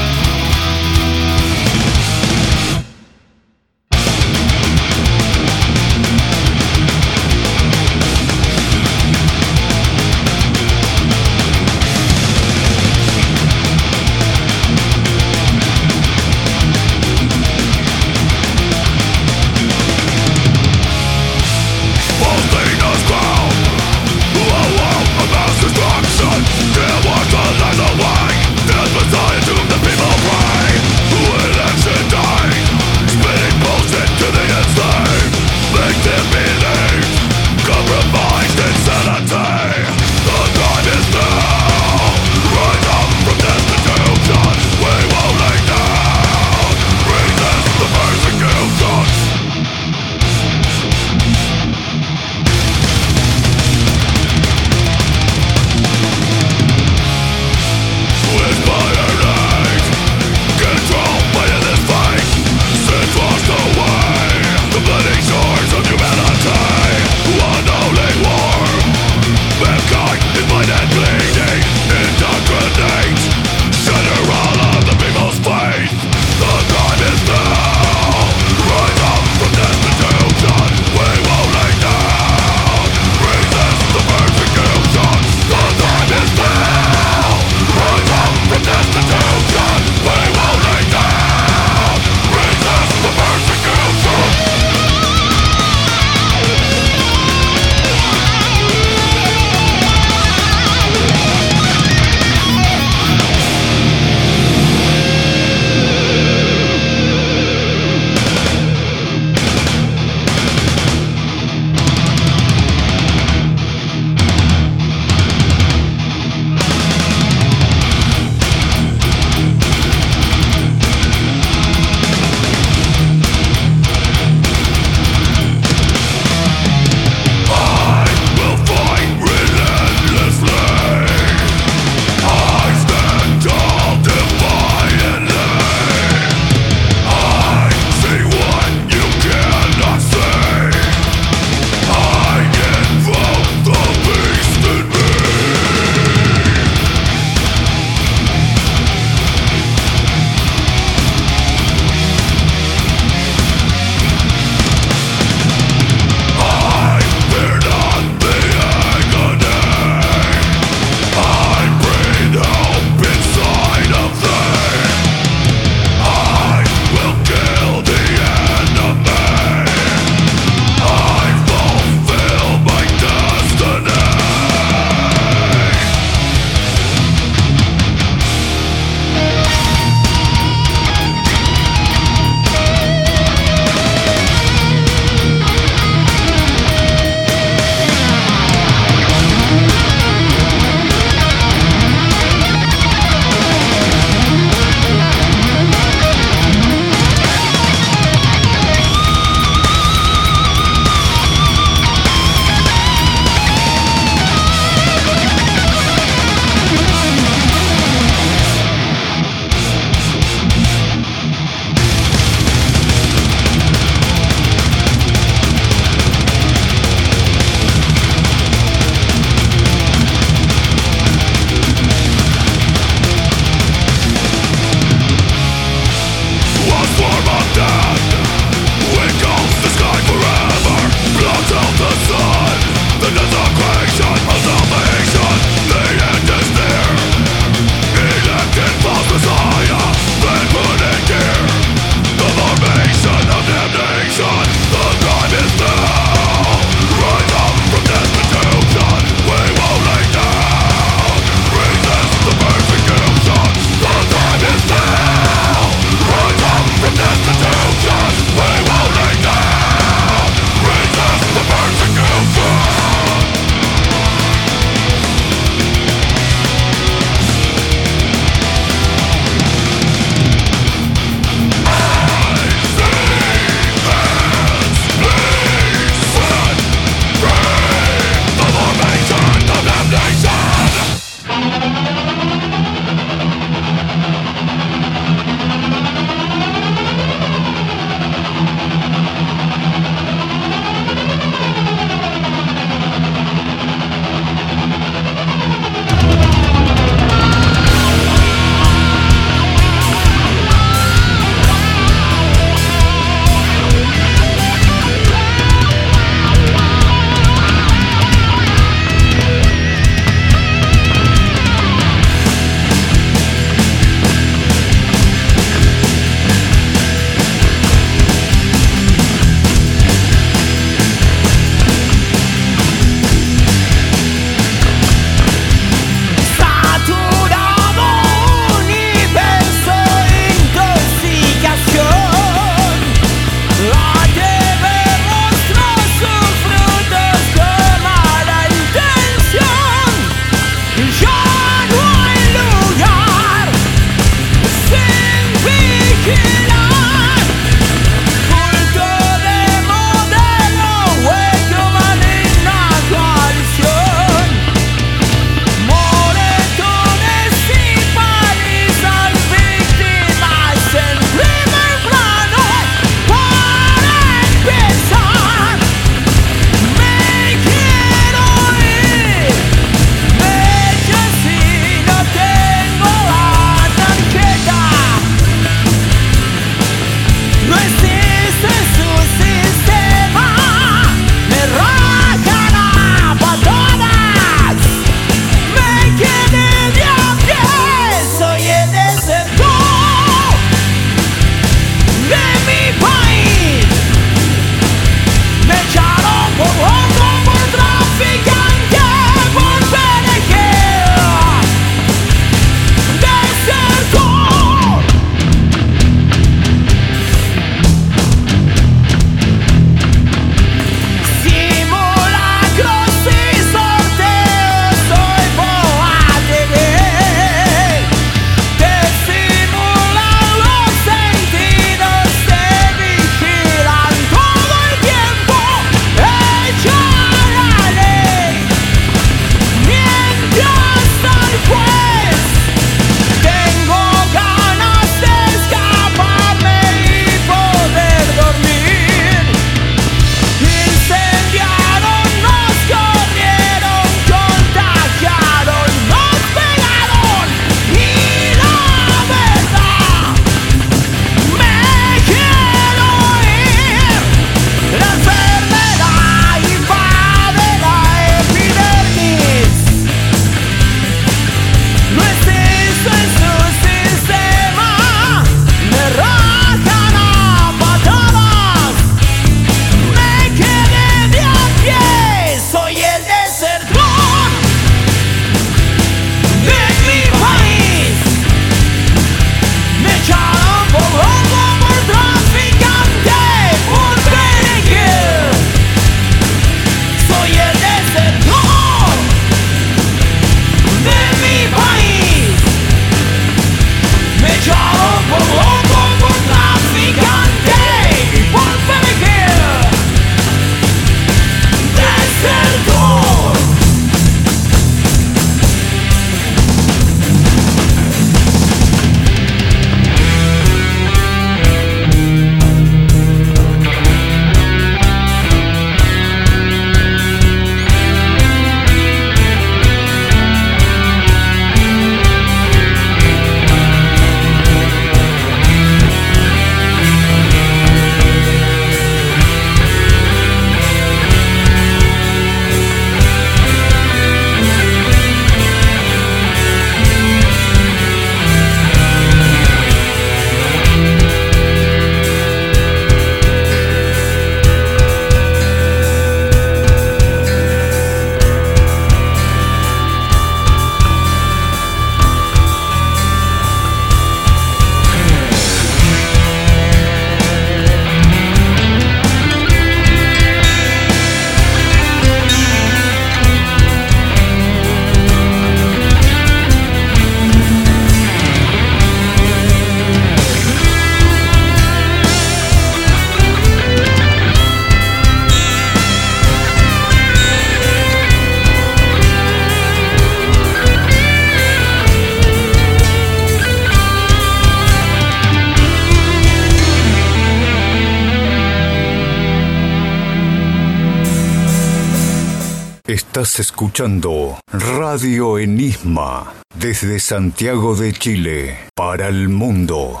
Estás escuchando Radio Enigma desde Santiago de Chile para el mundo.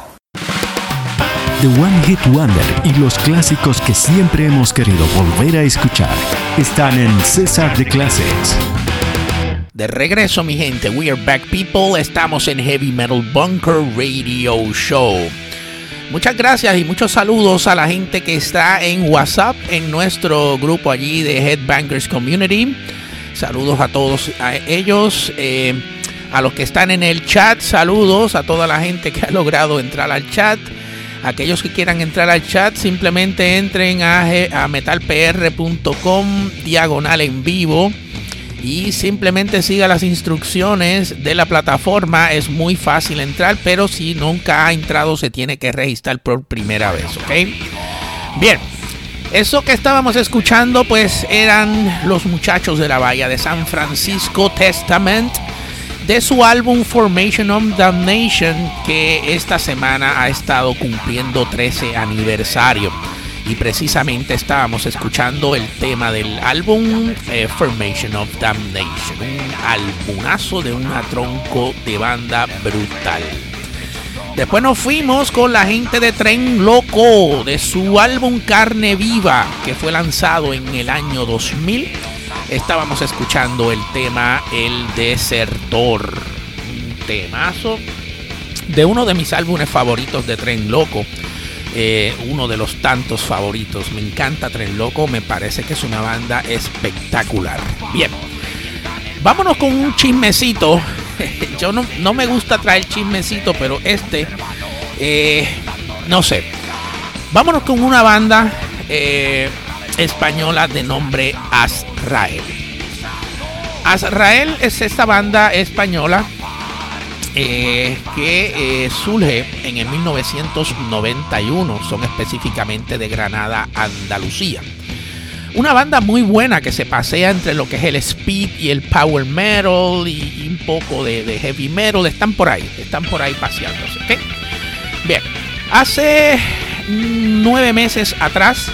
The One Hit Wonder y los clásicos que siempre hemos querido volver a escuchar están en César de Classics. De regreso, mi gente, we are back people. Estamos en Heavy Metal Bunker Radio Show. Muchas gracias y muchos saludos a la gente que está en WhatsApp, en nuestro grupo allí de Headbangers Community. Saludos a todos a ellos. Eh, a los que están en el chat, saludos a toda la gente que ha logrado entrar al chat. Aquellos que quieran entrar al chat, simplemente entren a, a metalpr.com diagonal en vivo y simplemente siga las instrucciones de la plataforma. Es muy fácil entrar, pero si nunca ha entrado se tiene que registrar por primera vez, ¿ok? Bien, eso que estábamos escuchando pues eran los muchachos de la Bahía de San Francisco Testament de su álbum Formation of Damnation que esta semana ha estado cumpliendo 13 aniversario y precisamente estábamos escuchando el tema del álbum eh, Formation of Damnation, un albumazo de una tronco de banda brutal. Después nos fuimos con la gente de Tren Loco, de su álbum Carne Viva, que fue lanzado en el año 2000. Estábamos escuchando el tema El Desertor, un temazo de uno de mis álbumes favoritos de Tren Loco eh, uno de los tantos favoritos. Me encanta Tren Loco, me parece que es una banda espectacular. Bien, vámonos con un chismecito. Yo no, no me gusta traer chismecito, pero este, eh, no sé. Vámonos con una banda eh, española de nombre Azrael. Azrael es esta banda española eh, que surge en el 1991, son específicamente de Granada, Andalucía. Una banda muy buena que se pasea entre lo que es el speed y el power metal y, un poco de, heavy metal. Están por ahí, están por ahí paseándose. Bien, hace nueve meses atrás,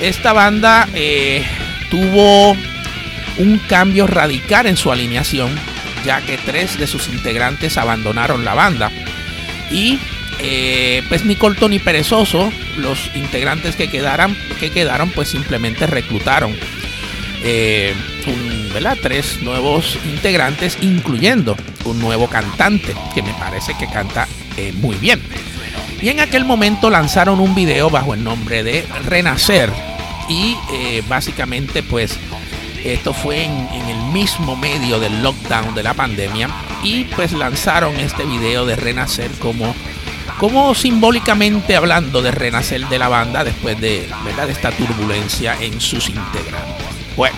esta banda eh, tuvo un cambio radical en su alineación ya que tres de sus integrantes abandonaron la banda. Y eh, pues ni corto ni perezoso, los integrantes que quedaran, que quedaron pues simplemente reclutaron eh, tres nuevos integrantes, incluyendo un nuevo cantante, que me parece que canta eh, muy bien. Y en aquel momento lanzaron un video bajo el nombre de Renacer. Y básicamente pues esto fue en, el mismo medio del lockdown de la pandemia y pues lanzaron este video de renacer como, como simbólicamente hablando de renacer de la banda después de, de esta turbulencia en sus integrantes. Bueno,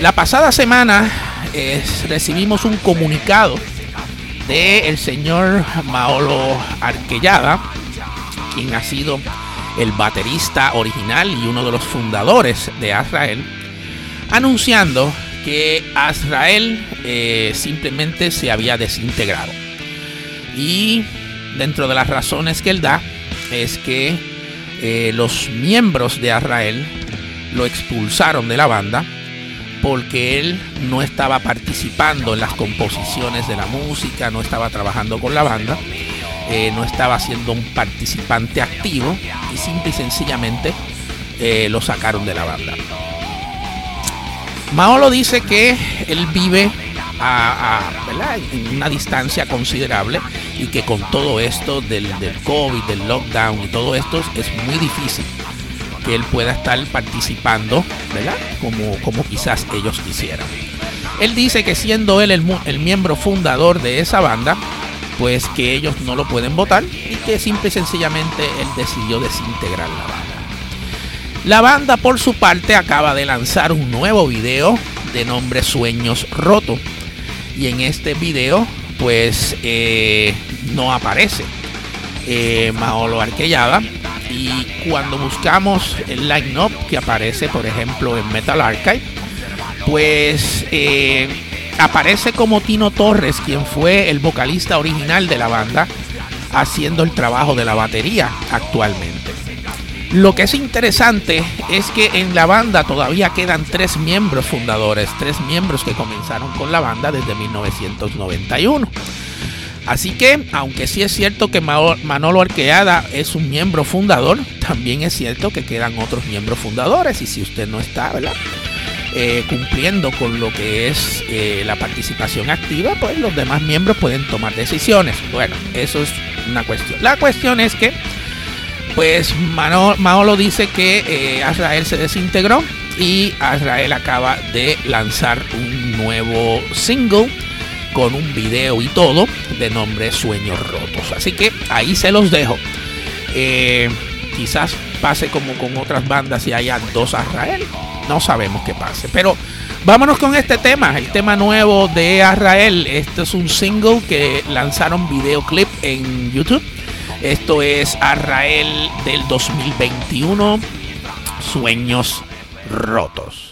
la pasada semana eh, recibimos un comunicado del el señor Maolo Arquellada, quien ha sido el baterista original y uno de los fundadores de Azrael anunciando que Azrael eh, simplemente se había desintegrado. Y dentro de las razones que él da es que eh, los miembros de Azrael lo expulsaron de la banda porque él no estaba participando en las composiciones de la música, no estaba trabajando con la banda, eh, no estaba siendo un participante activo y simple y sencillamente lo sacaron de la banda. Maolo dice que él vive a, en una distancia considerable y que con todo esto del, COVID, del lockdown y todo esto es muy difícil que él pueda estar participando, ¿verdad? Como, como quizás ellos quisieran. Él dice que siendo él el, el miembro fundador de esa banda, pues que ellos no lo pueden votar y que simple y sencillamente él decidió desintegrar la banda. La banda por su parte acaba de lanzar un nuevo video de nombre Sueños Roto. Y en este video pues eh, no aparece eh, Maolo Arquellada. Y cuando buscamos el line-up que aparece por ejemplo en Metal Archive, pues eh, aparece como Tino Torres, quien fue el vocalista original de la banda, haciendo el trabajo de la batería actualmente. Lo que es interesante es que en la banda todavía quedan tres miembros fundadores, tres miembros que comenzaron con la banda desde 1991. Así que, aunque sí es cierto que Manolo Arqueada es un miembro fundador, también es cierto que quedan otros miembros fundadores y si usted no está. Eh, cumpliendo con lo que es eh, la participación activa, pues los demás miembros pueden tomar decisiones. Bueno, eso es una cuestión. La cuestión es que, pues Manolo, dice que eh, Azrael se desintegró y Azrael acaba de lanzar un nuevo single con un video y todo de nombre Sueños Rotos. Así que ahí se los dejo. quizás pase como con otras bandas y haya dos Azrael no sabemos qué pase. Pero vámonos con este tema, el tema nuevo de Azrael. Este es un single que lanzaron videoclip en YouTube. Esto es Azrael del 2021, Sueños Rotos.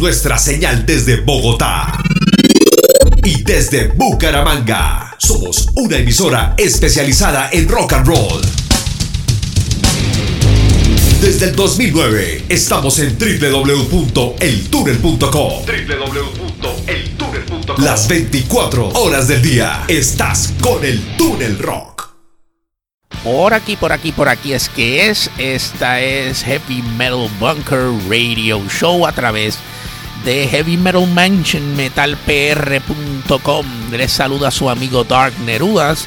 Nuestra señal desde Bogotá y desde Bucaramanga. Somos una emisora especializada en rock and roll. Desde el 2009 estamos en www.eltunnel.com. www.eltunnel.com. Las 24 horas del día estás con el Túnel Rock. Por aquí, por aquí, por aquí es que es. Esta es Heavy Metal Bunker Radio Show a través de Heavy Metal Mansion metalpr.com. Les saluda su amigo Dark Nerudas.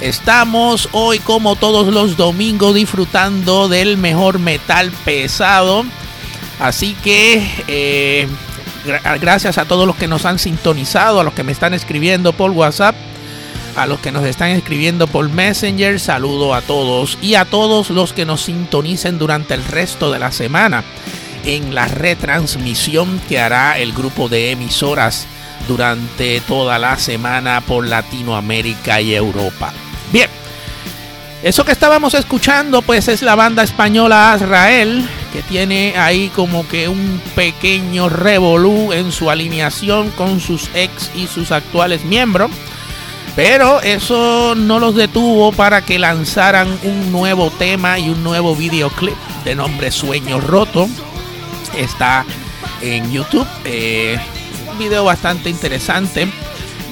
Estamos hoy como todos los domingos disfrutando del mejor metal pesado. Así que eh, gracias a todos los que nos han sintonizado, a los que me están escribiendo por WhatsApp, a los que nos están escribiendo por Messenger. Saludo a todos y a todos los que nos sintonicen durante el resto de la semana en la retransmisión que hará el grupo de emisoras durante toda la semana por Latinoamérica y Europa. Bien, eso que estábamos escuchando pues es la banda española Azrael, que tiene ahí como que un pequeño revolú en su alineación con sus ex y sus actuales miembros. Pero eso no los detuvo para que lanzaran un nuevo tema y un nuevo videoclip de nombre Sueño Roto. Está en YouTube. Eh, un video bastante interesante.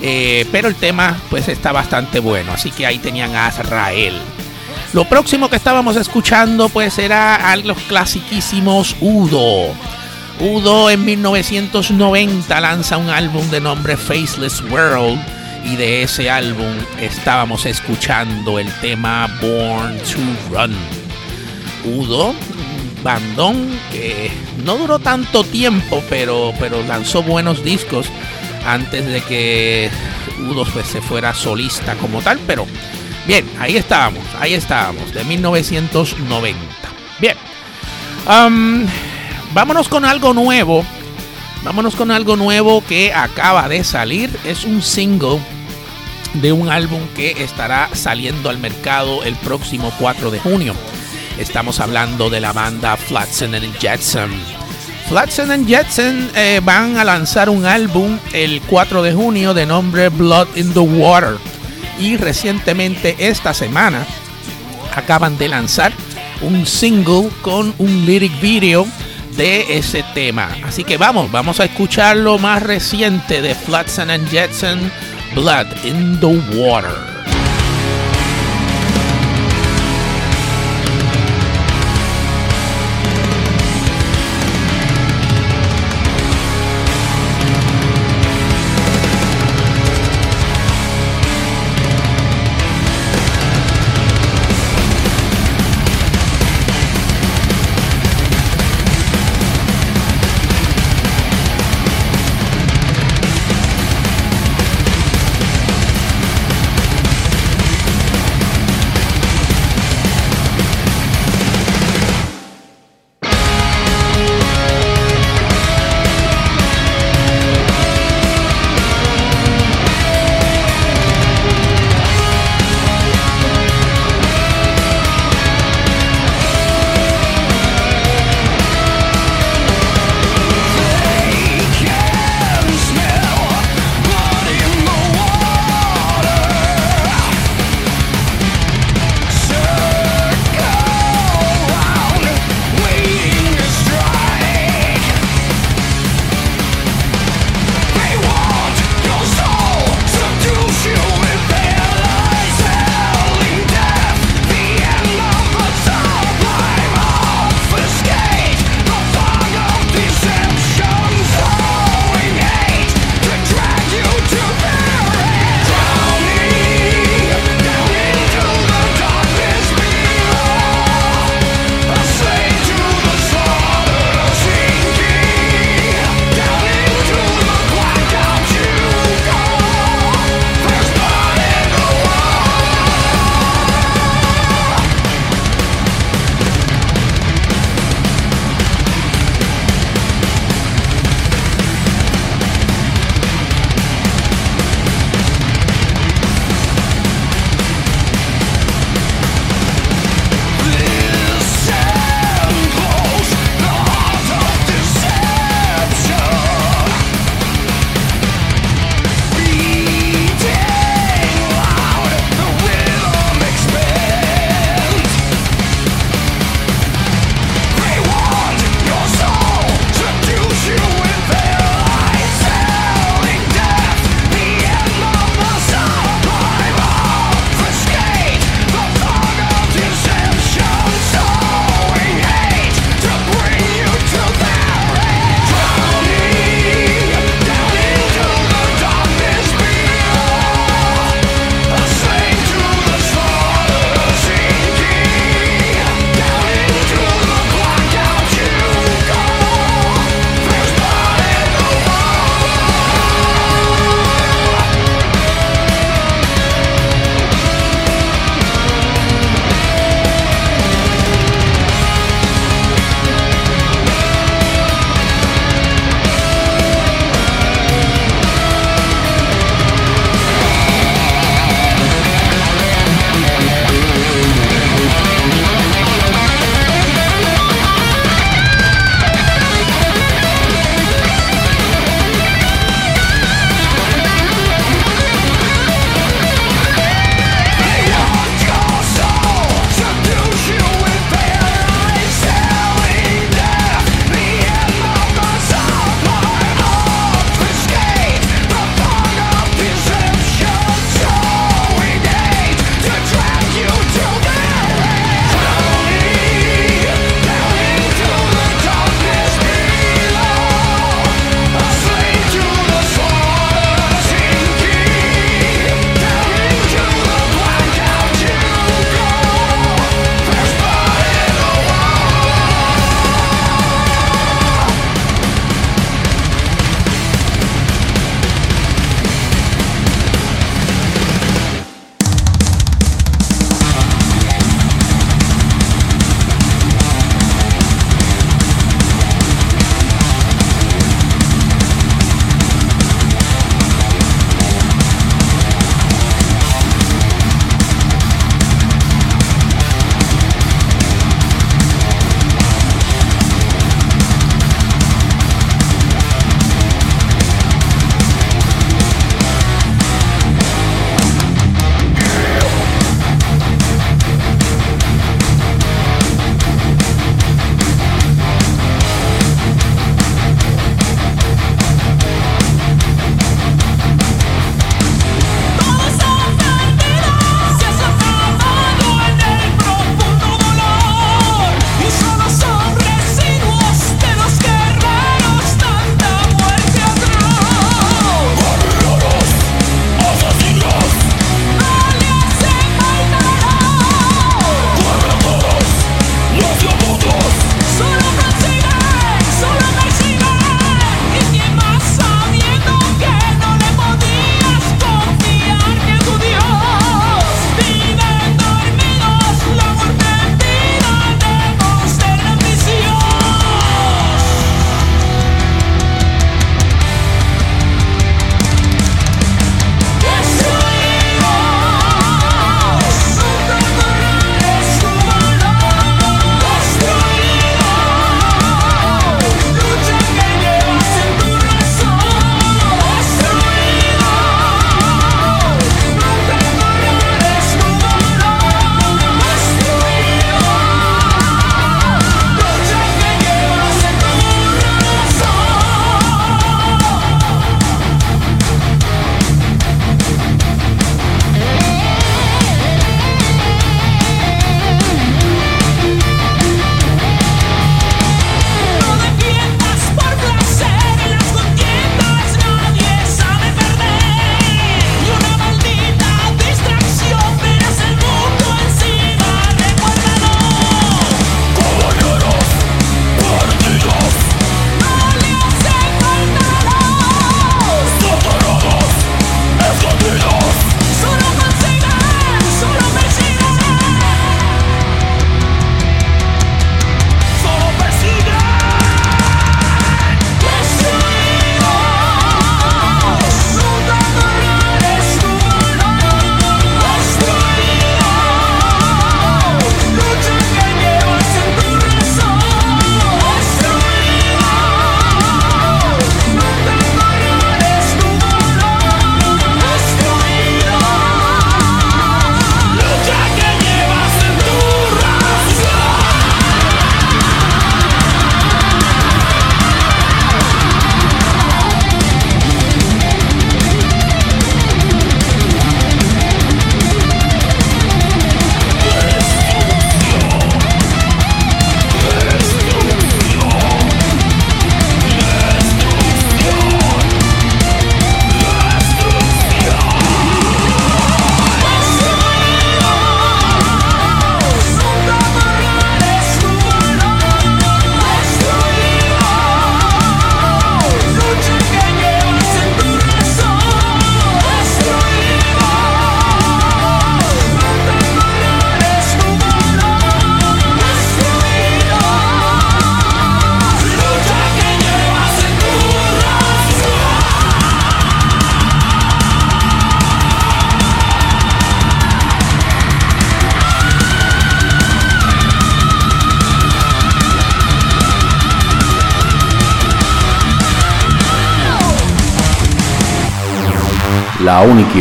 Eh, pero el tema pues está bastante bueno. Así que ahí tenían a Azrael. Lo próximo que estábamos escuchando pues era a los clasiquísimos Udo. Udo en 1990 lanza un álbum de nombre Faceless World y de ese álbum estábamos escuchando el tema Born to Run. Udo, bandón que no duró tanto tiempo, pero, pero lanzó buenos discos antes de que Udo pues, se fuera solista como tal, pero bien, ahí estábamos, ahí estábamos, de 1990. Bien, vámonos con algo nuevo, vámonos con algo nuevo que acaba de salir, es un single de un álbum que estará saliendo al mercado el próximo 4 de junio. Estamos hablando de la banda Flotsam and Jetsam. Flotsam and Jetson eh, van a lanzar un álbum el 4 de junio de nombre Blood in the Water. Y recientemente esta semana acaban de lanzar un single con un lyric video de ese tema. Así que vamos, vamos a escuchar lo más reciente de Flotsam and Jetson, Blood in the Water.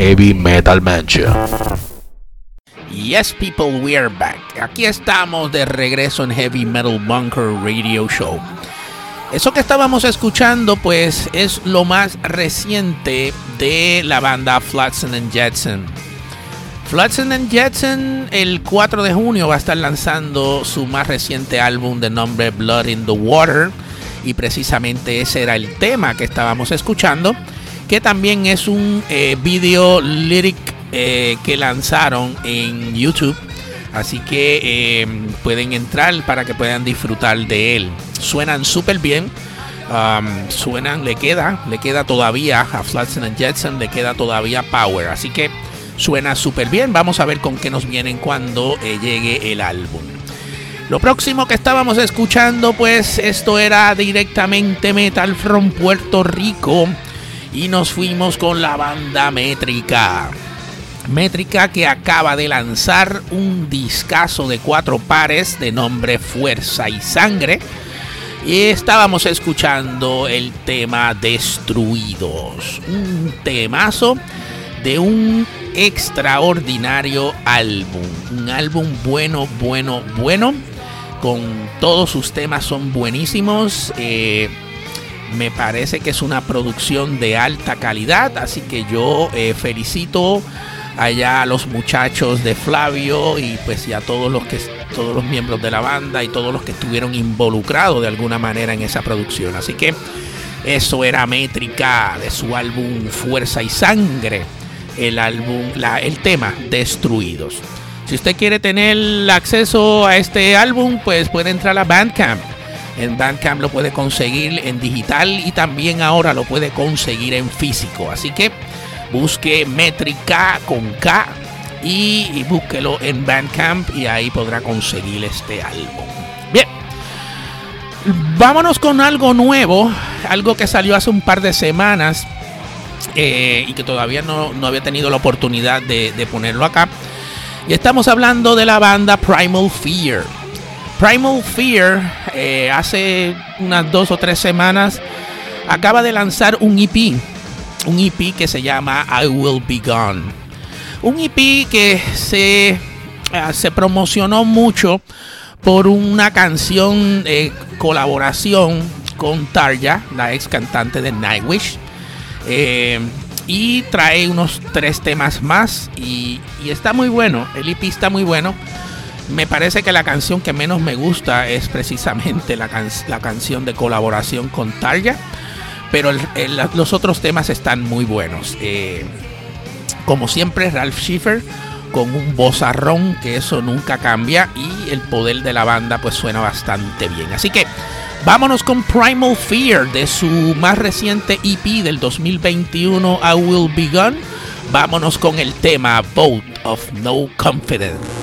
Heavy Metal Mancha. Yes, people, we're back. Aquí estamos de regreso en Heavy Metal Bunker Radio Show. Eso que estábamos escuchando, pues, es lo más reciente de la banda Flotsam and Jetson. Flotsam and Jetson el 4 de junio va a estar lanzando su más reciente álbum de nombre Blood in the Water y precisamente ese era el tema que estábamos escuchando que también es un eh, video lyric eh, que lanzaron en YouTube así que eh, pueden entrar para que puedan disfrutar de él suenan súper bien um, suenan le queda le queda todavía a Flotsam and Jetson le queda todavía power así que suena súper bien. Vamos a ver con qué nos vienen cuando llegue el álbum. Lo próximo que estábamos escuchando, pues esto era directamente Metal from Puerto Rico. Y nos fuimos con la banda Métrica. Métrica que acaba de lanzar un discazo de cuatro pares de nombre Fuerza y Sangre. Y estábamos escuchando el tema Destruidos. Un temazo de un extraordinario álbum. Un álbum bueno, bueno, bueno. Con todos sus temas son buenísimos. Eh, me parece que es una producción de alta calidad. Así que yo eh, felicito allá a los muchachos de Flavio y pues ya todos los que todos los miembros de la banda y todos los que estuvieron involucrados de alguna manera en esa producción. Así que eso era métrica de su álbum Fuerza y Sangre el álbum, la, el tema Destruidos. Si usted quiere tener acceso a este álbum, pues puede entrar a Bandcamp. En Bandcamp lo puede conseguir en digital y también ahora lo puede conseguir en físico. Así que busque Métrica con K y, y búsquelo en Bandcamp y ahí podrá conseguir este álbum. Bien, vámonos con algo nuevo, algo que salió hace un par de semanas eh, y que todavía no, había tenido la oportunidad de, ponerlo acá. Y estamos hablando de la banda Primal Fear. Primal Fear eh, hace unas dos o tres semanas acaba de lanzar un EP. Un EP que se llama I Will Be Gone. Un EP que se, eh, se promocionó mucho por una canción de colaboración con Tarja, la ex cantante de Nightwish. Eh, y trae unos tres temas más y, está muy bueno. El EP está muy bueno. Me parece que la canción que menos me gusta es precisamente la, canción de colaboración con Tarja. Pero los otros temas están muy buenos. Eh, como siempre, Ralph Schiffer con un bozarrón que eso nunca cambia y el poder de la banda pues suena bastante bien. Así que Vámonos con Primal Fear de su más reciente EP del 2021, I Will Be Gone. Vámonos con el tema Vote of No Confidence.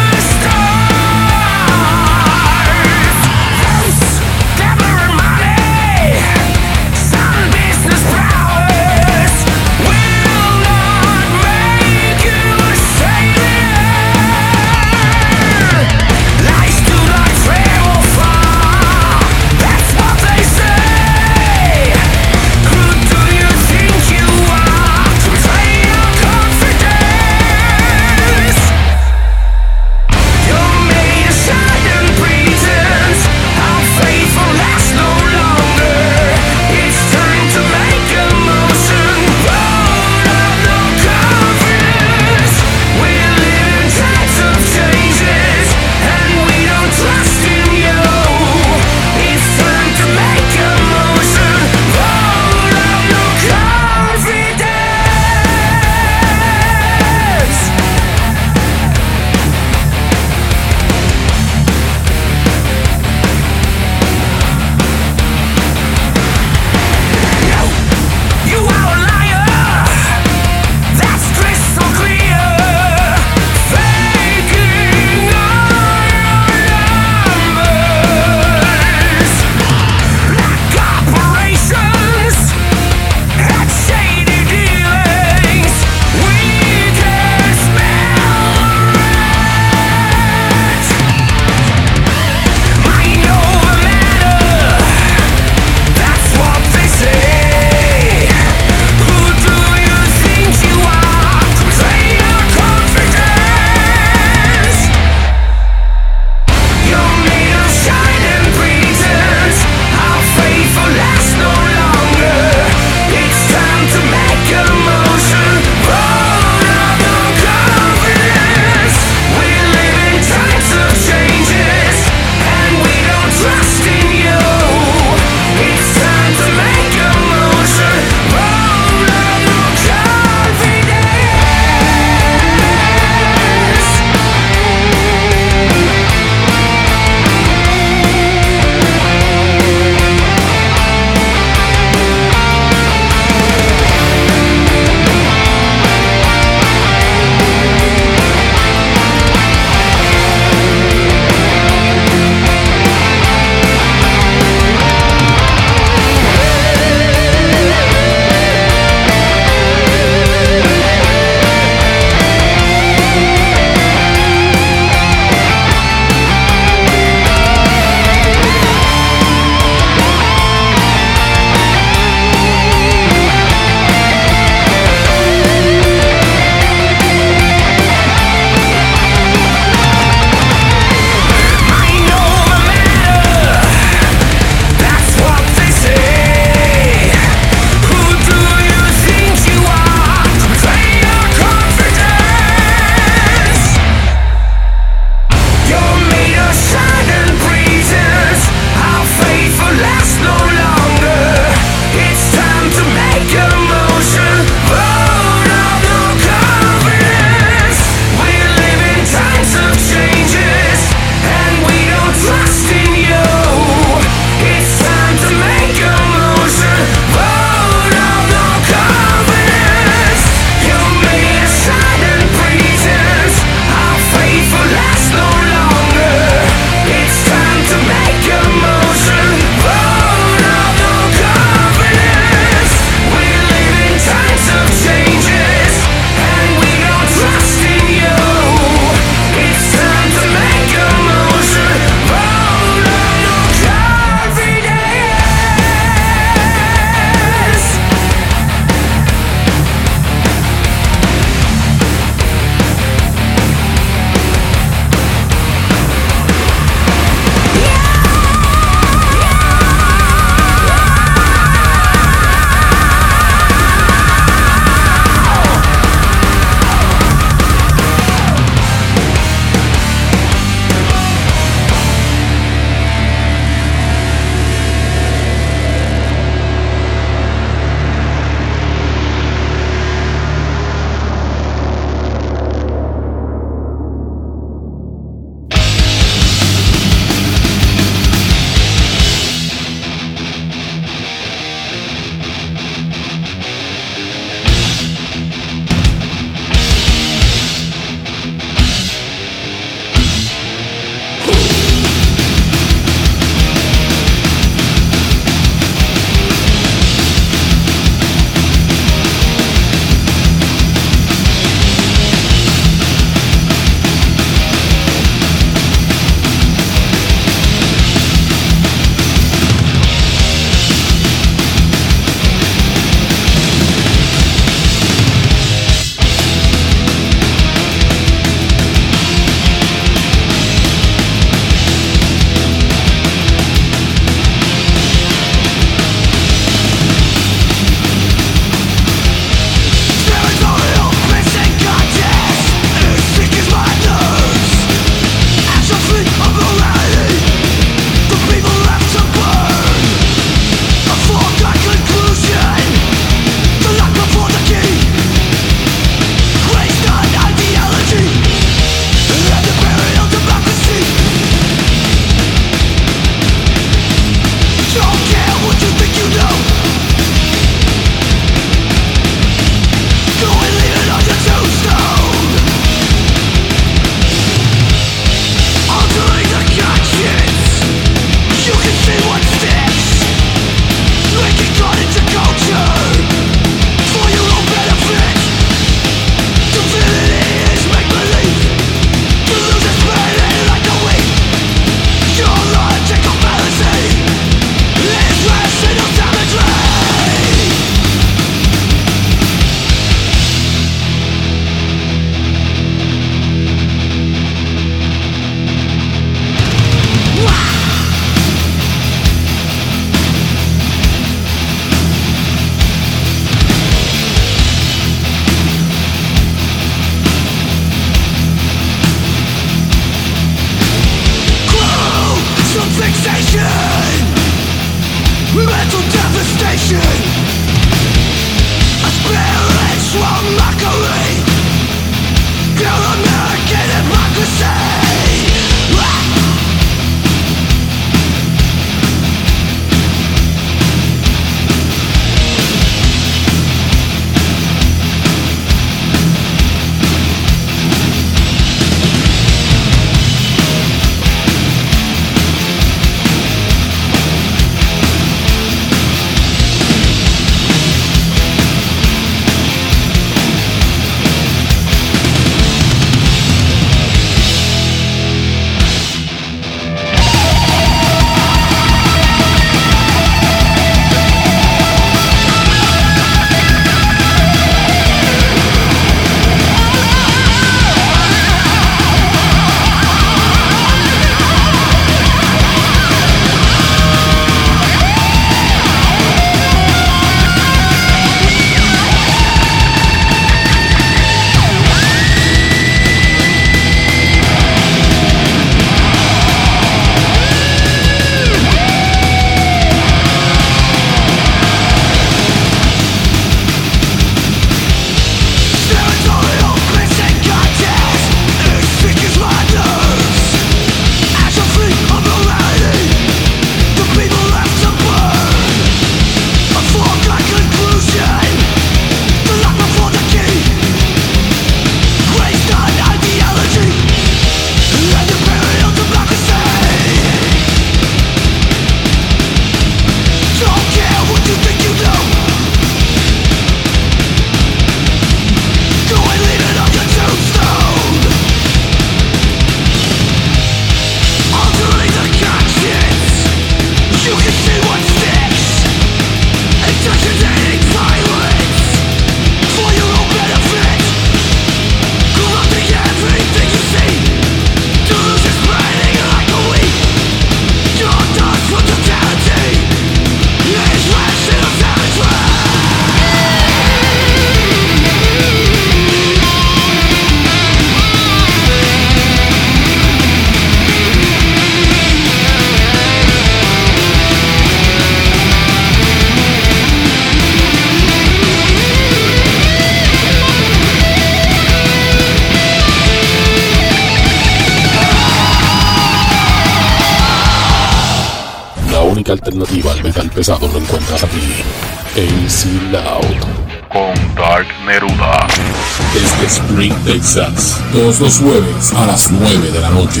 Texas. Todos los jueves a las 9 de la noche.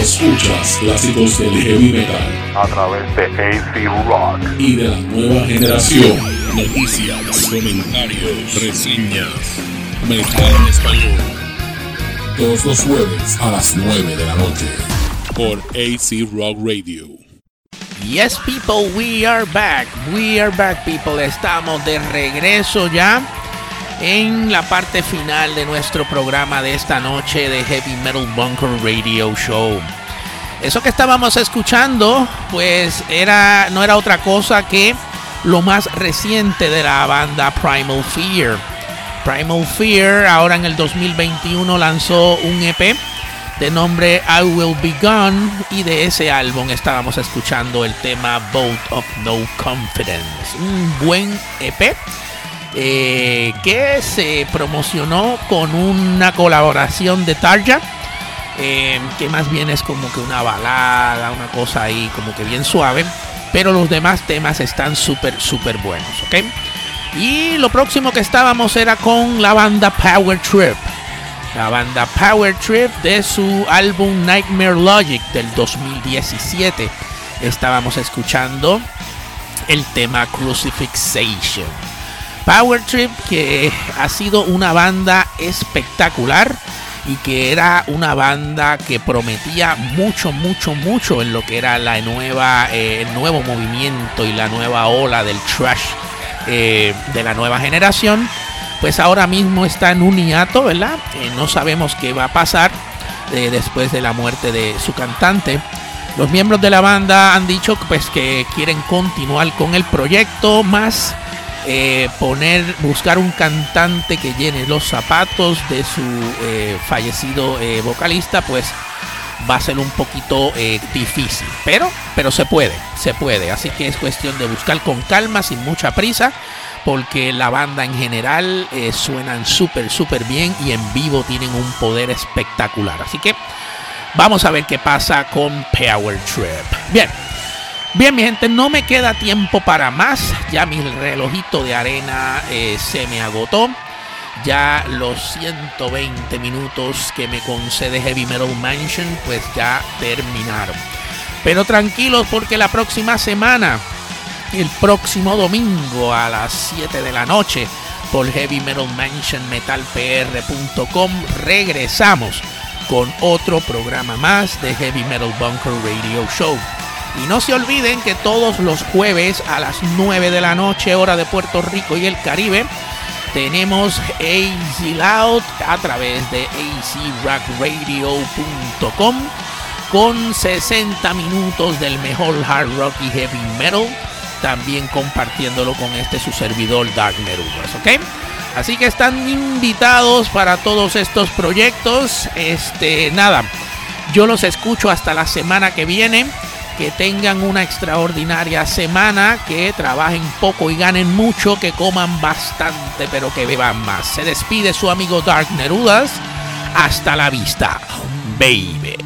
Escuchas clásicos del heavy metal. A través de AC Rock. Y de la nueva generación. Noticias, comentarios, reseñas. Metal en español. Todos los jueves a las 9 de la noche. Por AC Rock Radio. Yes, people, we are back. We are back, people. Estamos de regreso ya en la parte final de nuestro programa de esta noche de Heavy Metal Bunker Radio Show. Eso que estábamos escuchando, pues era no era otra cosa que lo más reciente de la banda Primal Fear. Primal Fear ahora en el 2021 lanzó un EP de nombre I Will Be Gone y de ese álbum estábamos escuchando el tema Boat of No Confidence. Un buen EP eh, que se promocionó con una colaboración de Tarja. eh, que más bien es como que una balada, una cosa ahí como que bien suave. Pero los demás temas están súper, súper buenos, ¿ok? Y lo próximo que estábamos era con la banda Power Trip. La banda Power Trip de su álbum Nightmare Logic del 2017. Estábamos escuchando el tema Crucifixation. Power Trip que ha sido una banda espectacular y que era una banda que prometía mucho, mucho, mucho en lo que era la nueva, eh, el nuevo movimiento y la nueva ola del trash eh, de la nueva generación. Pues ahora mismo está en un hiato, ¿verdad? Eh, no sabemos qué va a pasar después de la muerte de su cantante. Los miembros de la banda han dicho pues que quieren continuar con el proyecto más eh, poner, buscar un cantante que llene los zapatos de su eh, fallecido eh, vocalista, pues va a ser un poquito difícil. Pero, pero se puede, se puede. Así que es cuestión de buscar con calma, sin mucha prisa. Porque la banda en general suenan súper, súper bien y en vivo tienen un poder espectacular. Así que vamos a ver qué pasa con Power Trip. Bien, Bien, mi gente, no me queda tiempo para más. Ya mi relojito de arena eh, se me agotó. Ya los 120 minutos que me concede Heavy Metal Mansion, pues ya terminaron. Pero tranquilos porque la próxima semana, el próximo domingo a las 7 de la noche, por Heavy Metal Mansion metalpr.com, regresamos con otro programa más de Heavy Metal Bunker Radio Show. Y no se olviden que todos los jueves a las 9 de la noche, hora de Puerto Rico y el Caribe, tenemos AC Loud a través de acrockradio.com con 60 minutos del mejor hard rock y heavy metal, también compartiéndolo con este su servidor Dark ¿ok? Así que están invitados para todos estos proyectos. Este, nada, yo los escucho hasta la semana que viene que tengan una extraordinaria semana, que trabajen poco y ganen mucho, que coman bastante pero que beban más. Se despide su amigo Dark Nerudas. Hasta la vista, baby.